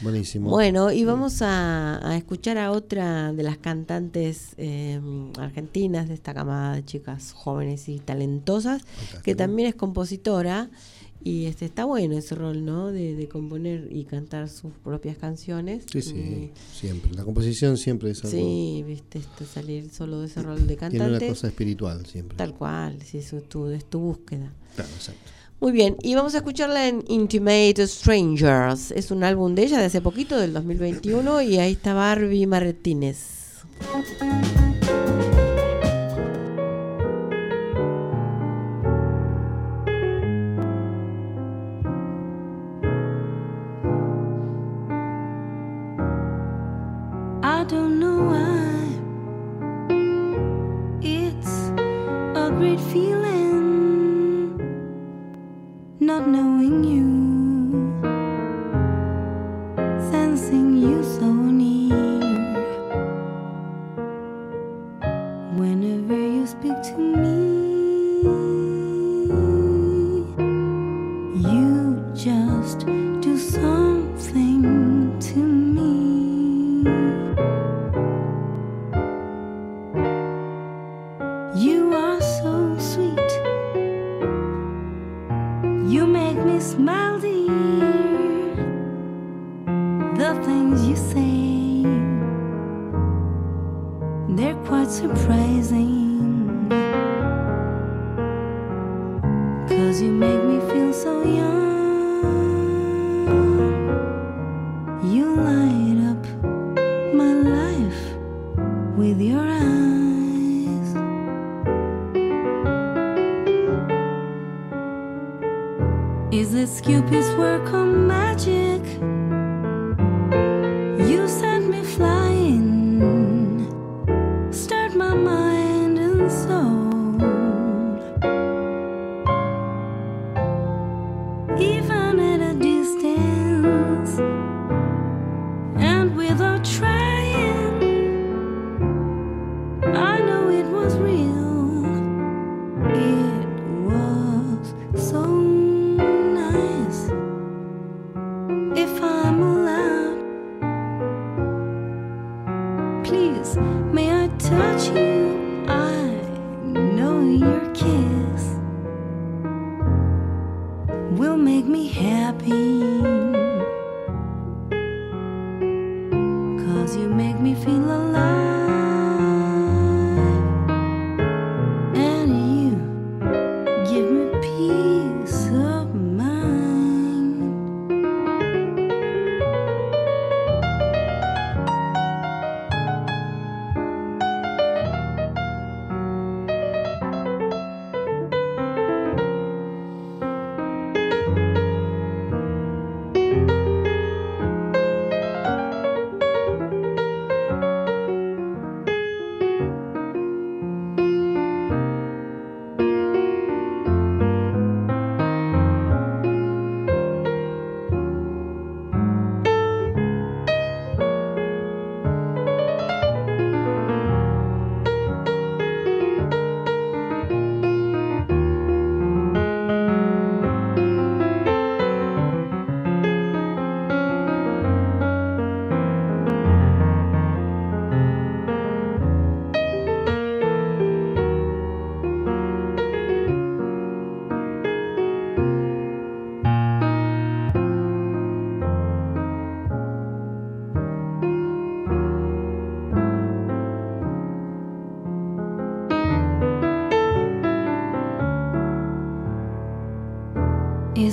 Buenísimo. Bueno, y vamos a, a escuchar a otra de las cantantes eh, argentinas de esta camada de chicas jóvenes y talentosas, que también es compositora. Y este está bueno ese rol, ¿no? De, de componer y cantar sus propias canciones. Sí, sí, Y- siempre. La composición siempre es algo. sí, viste, este, salir solo de ese rol de Tiene cantante. una cosa espiritual siempre. Tal cual, si eso es tu, es tu búsqueda. Claro, exacto. Muy bien, y vamos a escucharla en Intimate Strangers. Es un álbum de ella de hace poquito, del 2021, y ahí está Barbie Martínez.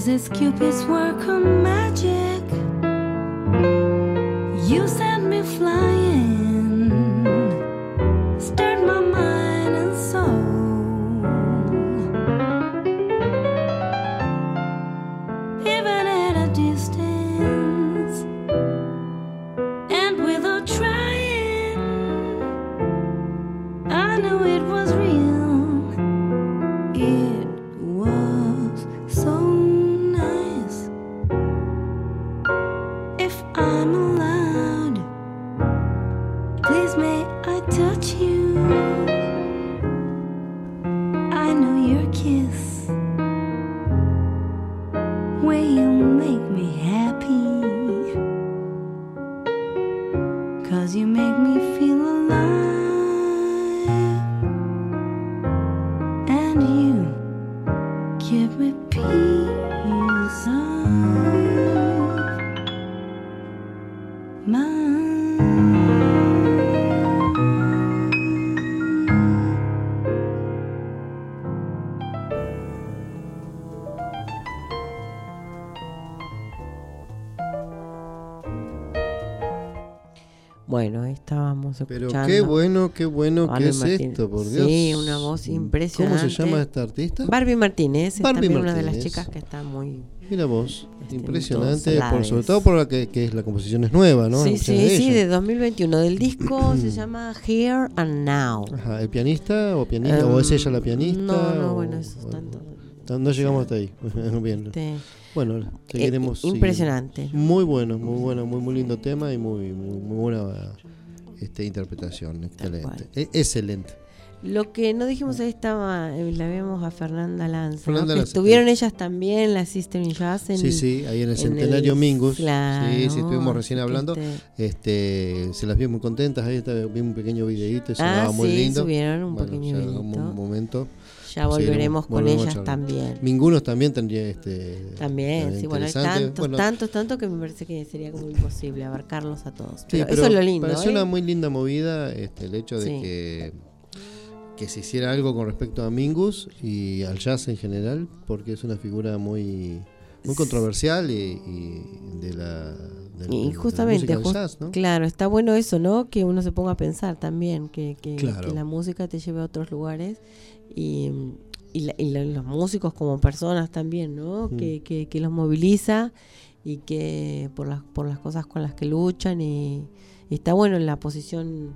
Is this Cupid's work or Cause you make me feel alive. Estábamos Pero escuchando. qué bueno, qué bueno que es Martínez. esto, por Dios. Sí, una voz impresionante. ¿Cómo se llama esta artista? Barbie Martínez, es Barbie también una de las Martínez. chicas que está muy... Mira vos, Este, impresionante, por, sobre todo por la que, que es la composición es nueva, ¿no? sí, Muchas sí, de sí, ellas. de 2021. Del disco [clears throat] se llama Here and Now. Ajá, ¿El pianista o pianista? ¿O es Em, ella la pianista? No, no, o- bueno, eso es o- tanto. No, no llegamos hasta ahí. [laughs] Bien. este, Bueno, seguiremos. eh, impresionante. siguiendo. Muy bueno, muy bueno, muy, muy lindo tema y muy, muy, muy buena este, interpretación. Excelente. E- excelente. Lo que no dijimos ahí estaba, eh, la vemos a Fernanda Lanza. estuvieron ellas también, la Sister in Jazz. En, sí, sí, ahí en el en Centenario el- Mingus. claro, sí, sí, estuvimos recién hablando. este- Este, se las vi muy contentas. Ahí está, vi un pequeño videíto, se Ah, daba muy sí, lindo. subieron un Bueno, pequeño videíto. un momento. Ya volveremos con ellas también. Mingunos también tendría este. También, sí, bueno, hay tantos, Bueno, tantos, tantos que me parece que sería como imposible abarcarlos a todos. Sí, Pero pero eso es lo lindo. Pareció ¿eh? una muy linda movida este, el hecho de Sí. que, que se hiciera algo con respecto a Mingus y al jazz en general, porque es una figura muy, muy controversial y, y de la. de- de- de Y justamente, música del jus- jazz, ¿no? claro, está bueno eso, ¿no? Que uno se ponga a pensar también, que, que, Claro. que la música te lleve a otros lugares y, y, la- y la- los músicos como personas también, ¿no? Mm. Que, que, que los moviliza y que por las, por las cosas con las que luchan y, y está bueno en la posición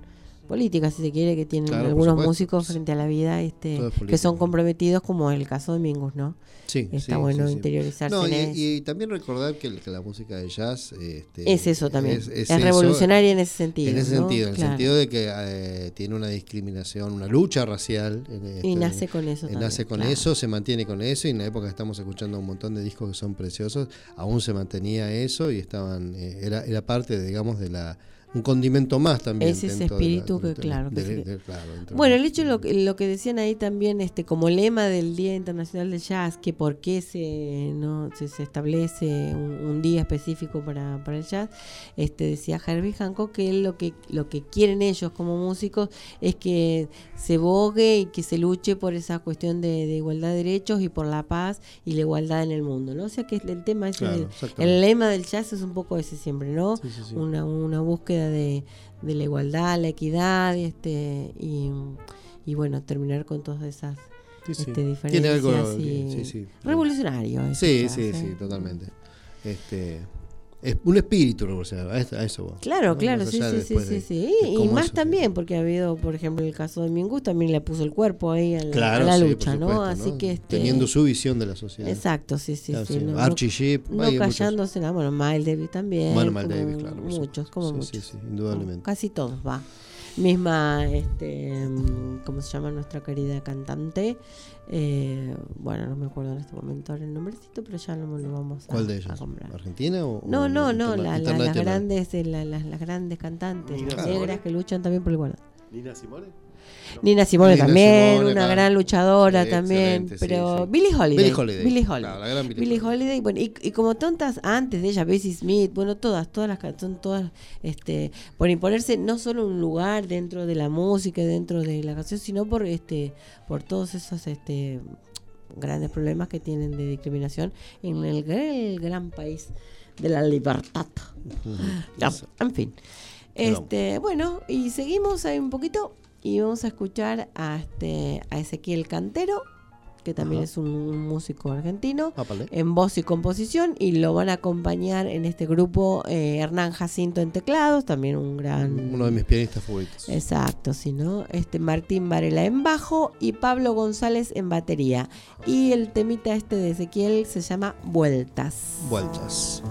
política, si se quiere, que tienen Claro, algunos músicos frente a la vida este que son comprometidos, como el caso de Mingus, ¿no? Sí, Está sí, bueno sí, interiorizarse No, y, también recordar que, el- que la música de jazz este, Es eso también, es, revolucionaria en ese sentido. En ese ¿no? sentido, en el sentido de que eh, tiene una discriminación, una lucha racial. en este- Y nace con eso eh, también, Nace con claro. eso, se mantiene con eso y en la época que estamos escuchando un montón de discos que son preciosos, aún se mantenía eso y estaban, eh, era, era parte, digamos, de la un condimento más también. Es ese dentro de la- espíritu que, de- claro, que de- Bueno, el hecho, lo, que- lo que decían ahí también, este como lema del Día Internacional del Jazz, que por qué se, no, se, se establece un, un día específico para, para el jazz, este decía Herbie Hancock que él lo que lo que quieren ellos como músicos es que se bogue y que se luche por esa cuestión de, igualdad de derechos y por la paz y la igualdad en el mundo, ¿no? O sea que el tema Claro, exactamente. el lema del jazz es un poco ese siempre, ¿no? Sí, sí, sí. Una, una búsqueda de, de la igualdad, la equidad, y este y, y bueno, terminar con todas esas Sí, sí. este, Tiene diferencias algo. y sí, sí. revolucionario. Sí, jazz, sí, sí, totalmente. Este, es un espíritu revolucionario, a eso, a eso va. Claro, ¿no? claro, sí, sí, sí, de- sí. de Y más eso- también, porque ha habido, por ejemplo, el caso de Mingus, también le puso el cuerpo ahí a la, Claro, a la sí, por lucha, ¿no? Así ¿no? que este, Teniendo su visión de la sociedad. Exacto, sí, sí, Claro, sí. No, Archie Sheep, no callándose nada, bueno, Miles Davis también. Bueno, Miles Davis, claro, Muchos, como muchos. sí, sí, indudablemente. Casi todos, va. Misma, este, mm, ¿cómo se llama nuestra querida cantante? Eh, bueno, no me acuerdo en este momento ahora el nombrecito, pero ya lo, lo vamos a, ¿Cuál de a ellas? comprar. ¿Argentina o, No, o no, no, la- la- las grandes, eh, la- las, las grandes cantantes, negras que luchan también por la igualdad. Nina Simone. Nina Simone Nina también, Simone, una claro. gran luchadora Sí, también, excelente, sí, pero sí. Billie Holiday. Billie Holiday, Billie Holiday. claro, la gran Billie Billie Holiday. Bueno, y, y como tontas antes de ella, Bessie Smith, bueno, todas, todas las can- son todas, este, por imponerse no solo un lugar dentro de la música, dentro de la canción, sino por este, por todos esos este grandes problemas que tienen de discriminación en el, el gran país de la libertad. En fin. Este, bueno, y seguimos ahí un poquito y vamos a escuchar a este a Ezequiel Cantero, que también Ajá. es un, un músico argentino, en voz y composición, y lo van a acompañar en este grupo eh, Hernán Jacinto en teclados, también un gran Uno de mis pianistas favoritos. Exacto, sí, ¿no? Este Martín Varela en bajo y Pablo González en batería. Y el temita este de Ezequiel se llama Vueltas. Vueltas.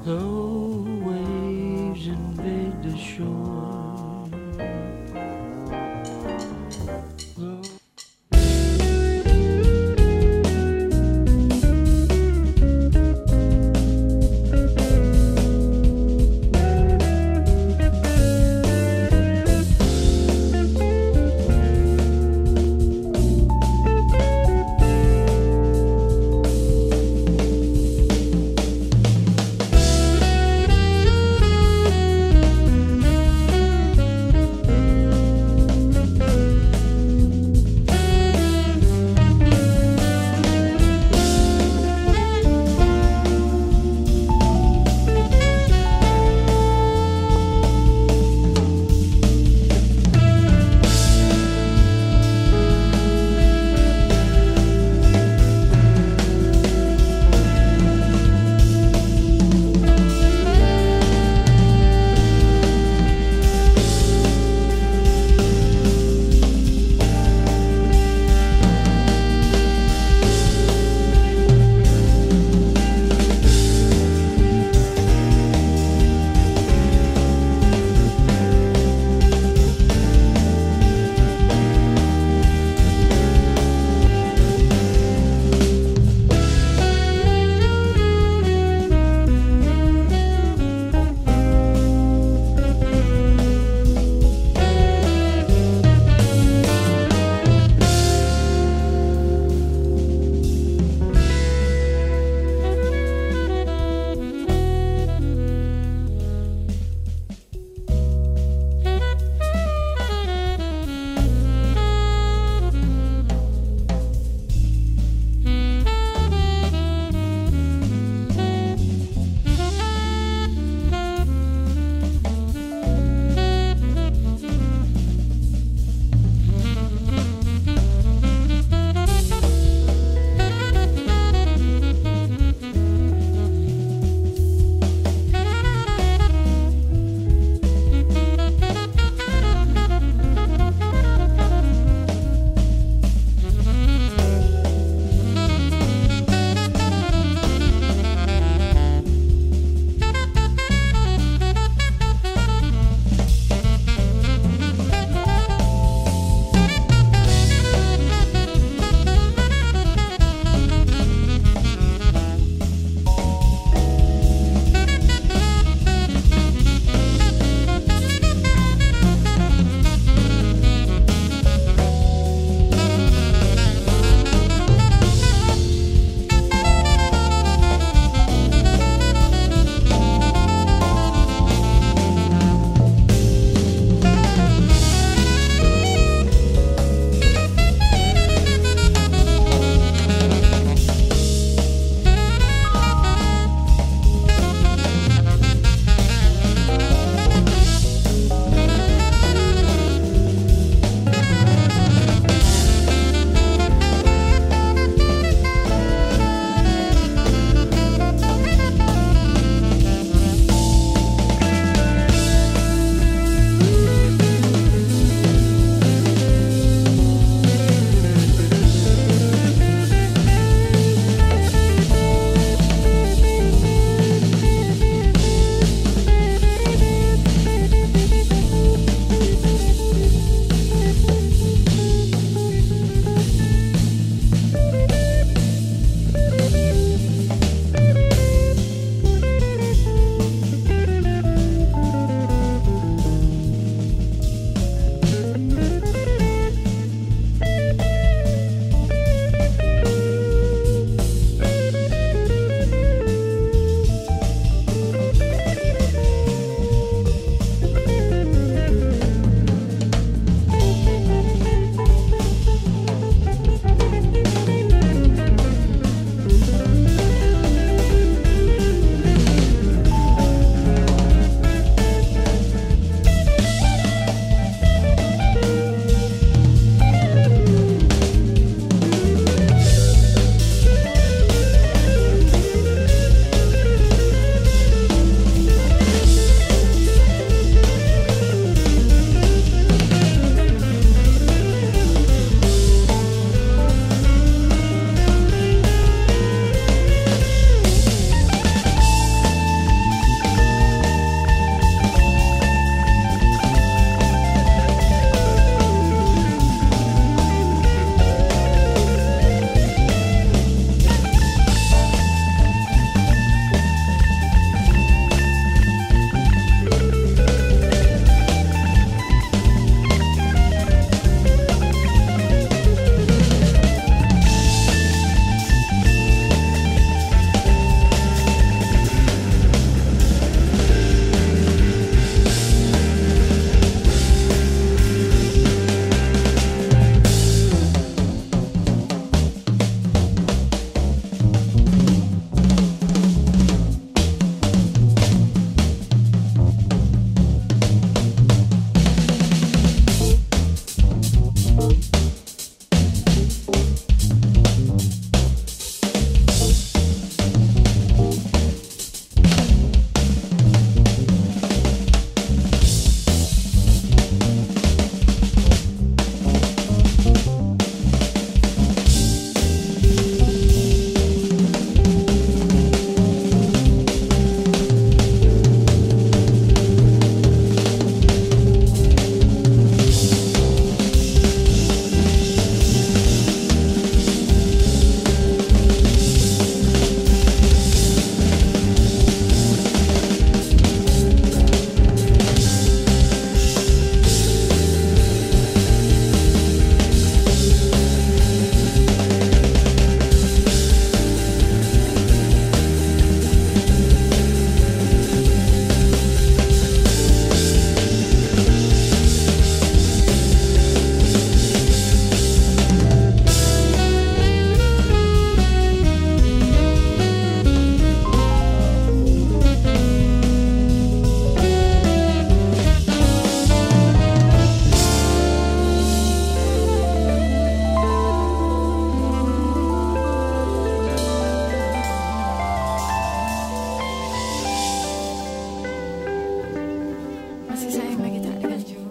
Masih sayang lagi tak dengan you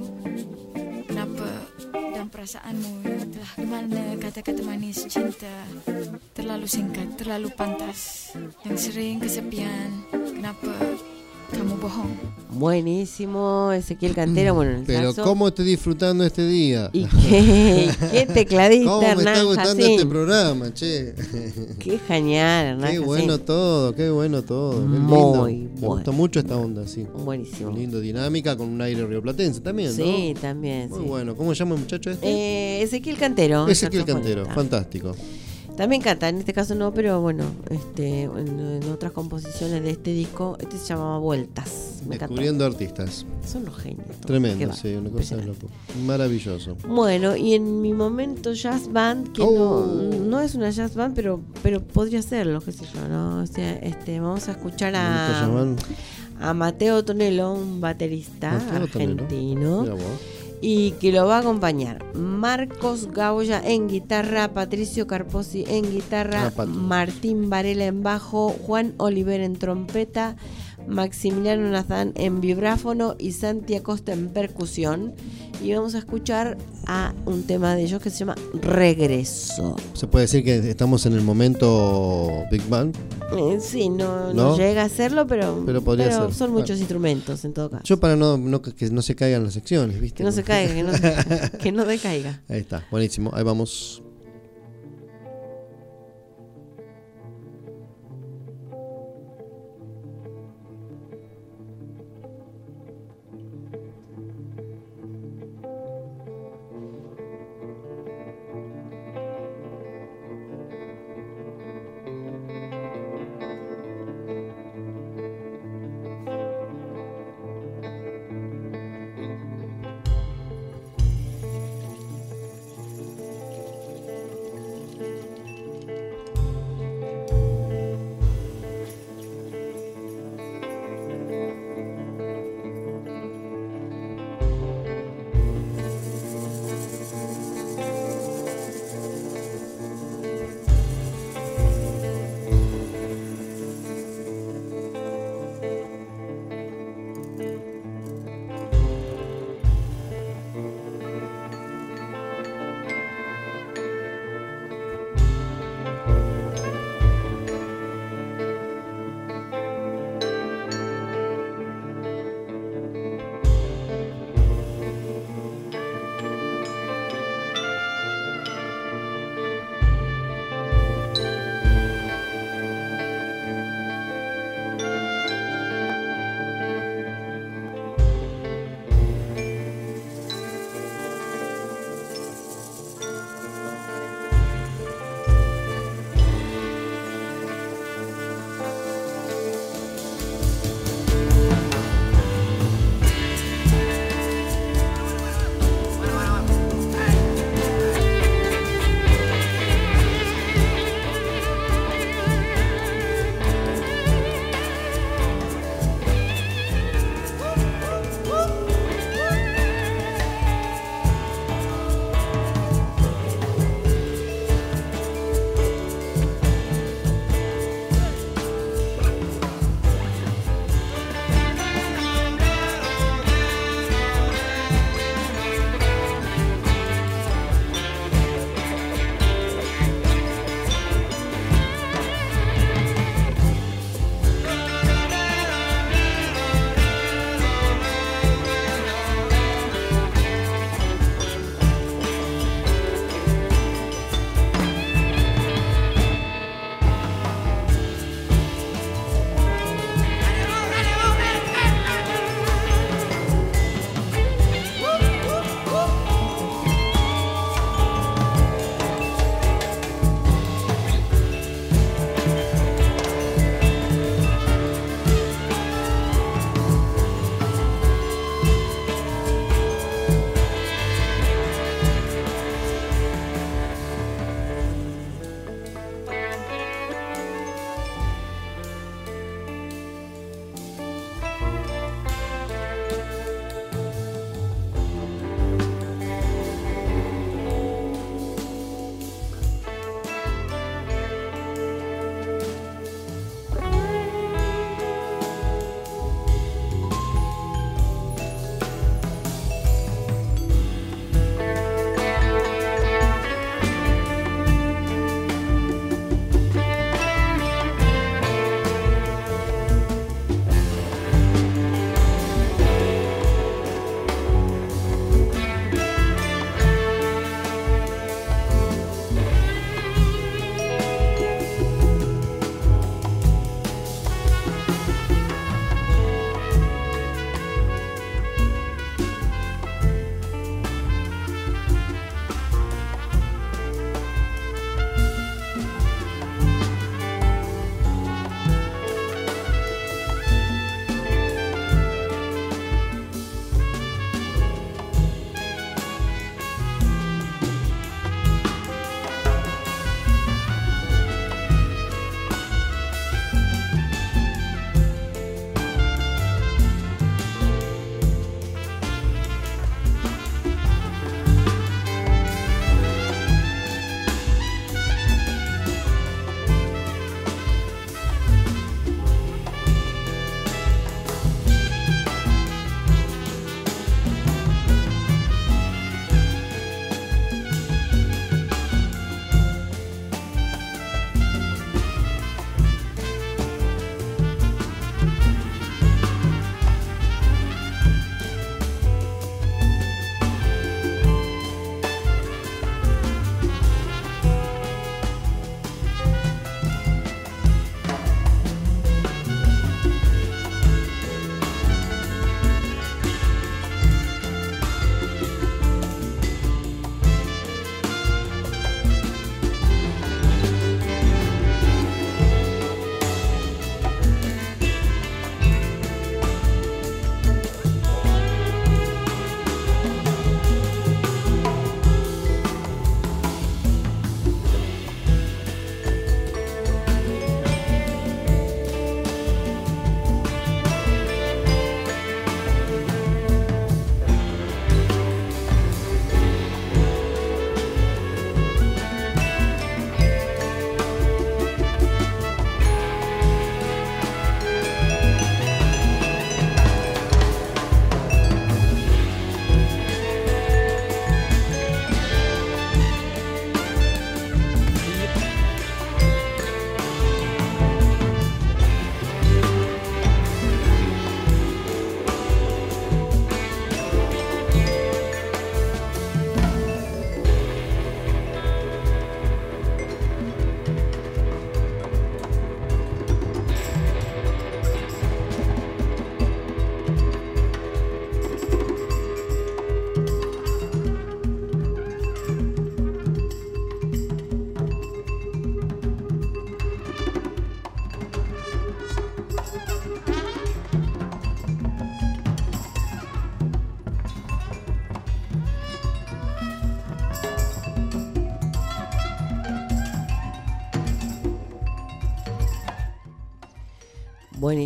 Kenapa dan perasaanmu telah kemana? Kata-kata manis cinta Terlalu singkat, terlalu pantas. Yang sering kesepian. Kenapa Buenísimo, Ezequiel Cantero, bueno, en el Pero cómo estoy disfrutando este día. ¿Y qué, qué tecladista, ¿Cómo me está gustando Jacín? este programa, che? Qué genial, Hernán Qué Jacín. bueno todo, qué bueno todo. Qué Muy lindo. Me bueno. gustó mucho esta onda, sí. Buenísimo. Lindo, dinámica, con un aire rioplatense también, ¿no? Sí, también. Muy sí. bueno. ¿Cómo se llama el muchacho este? Eh, Ezequiel Cantero. Ezequiel. Cantero, fantástico. También canta, en este caso no, pero bueno, este, en, en otras composiciones de este disco, este se llamaba Vueltas. Me encantó. Descubriendo artistas. Son los genios. todos. Tremendo, sí, una cosa de loco. Maravilloso. Bueno, y en mi momento jazz band, que Oh. no, no es una jazz band, pero, pero podría serlo, qué sé yo, ¿no? O sea, este, vamos a escuchar ¿Cómo te a, a Mateo Tonelo, un baterista Mateo argentino. Y que lo va a acompañar Marcos Gaulla en guitarra, Patricio Carposi en guitarra, Ah. Martín Varela en bajo, Juan Oliver en trompeta, Maximiliano Nazán en vibráfono y Santi Acosta en percusión. Y vamos a escuchar a un tema de ellos que se llama Regreso. Se puede decir que estamos en el momento Big Bang. Eh, sí, no, no ¿No? llega a serlo, pero, Pero podría ser. son Bueno. muchos instrumentos en todo caso. Yo para no, no- que no se caigan las secciones, ¿viste? que no se caiga, que no, [laughs] que no decaiga. Ahí está, buenísimo. Ahí vamos.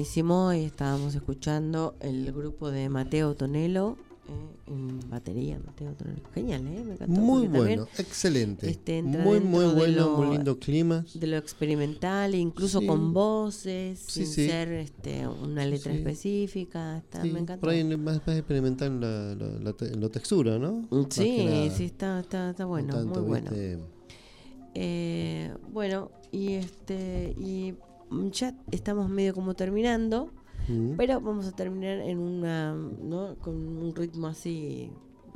Buenísimo. Y estábamos escuchando el grupo de Mateo Tonelo eh, en batería. Mateo Tonelo. Genial, ¿eh? Me encantó. Muy bueno, excelente. este, muy, muy bueno, lo- muy lindo clima. De lo experimental, incluso Sí. con voces, Sí, sin sí. ser este, una letra específica. Está, me encantó. por ahí más, más experimental en la, la- la te- en la textura, ¿no? Sí, sí, está, está, está No bueno, tanto, muy bueno. ¿viste? Eh, bueno, y este y ya estamos medio como terminando, Mm. pero vamos a terminar en una, ¿no? Con un ritmo así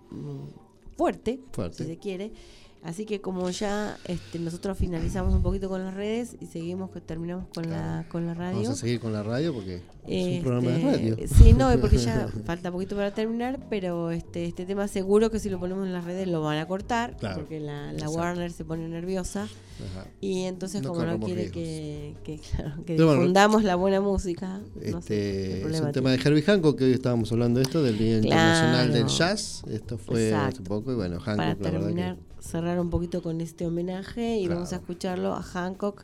mm, fuerte, Fuerte. si se quiere. Así que como ya este, nosotros finalizamos un poquito con las redes y seguimos que terminamos con la con la radio. Vamos a seguir con la radio porque es un Este, programa de radio. Sí, no, porque ya [laughs] falta poquito para terminar, pero este este tema seguro que si lo ponemos en las redes lo van a cortar, Claro, porque la, la. Warner se pone nerviosa Ajá. y entonces No como no quiere que, que, [laughs] claro, que Pero bueno, difundamos la buena música, no sé, Este, es problema un tema de. Herbie Hancock, que hoy estábamos hablando de esto, del Día Internacional del Claro. Jazz. Esto fue hace Exacto. poco y bueno, Hancock, Para la verdad terminar, que- cerrar un poquito con este homenaje y vamos a escucharlo a Hancock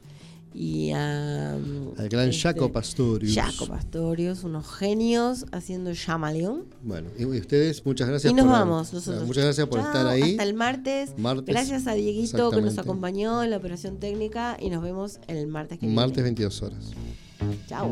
y a mm, Al gran este, Jaco Pastorius. Jaco Pastorius, unos genios haciendo Chamaleón. Bueno, y ustedes, muchas gracias Y nos por vamos nosotros. Muchas gracias por Chao, estar ahí. Hasta el martes. Martes, Gracias a Dieguito que nos acompañó en la operación técnica y nos vemos el martes que Martes viene. 22 horas. Chao.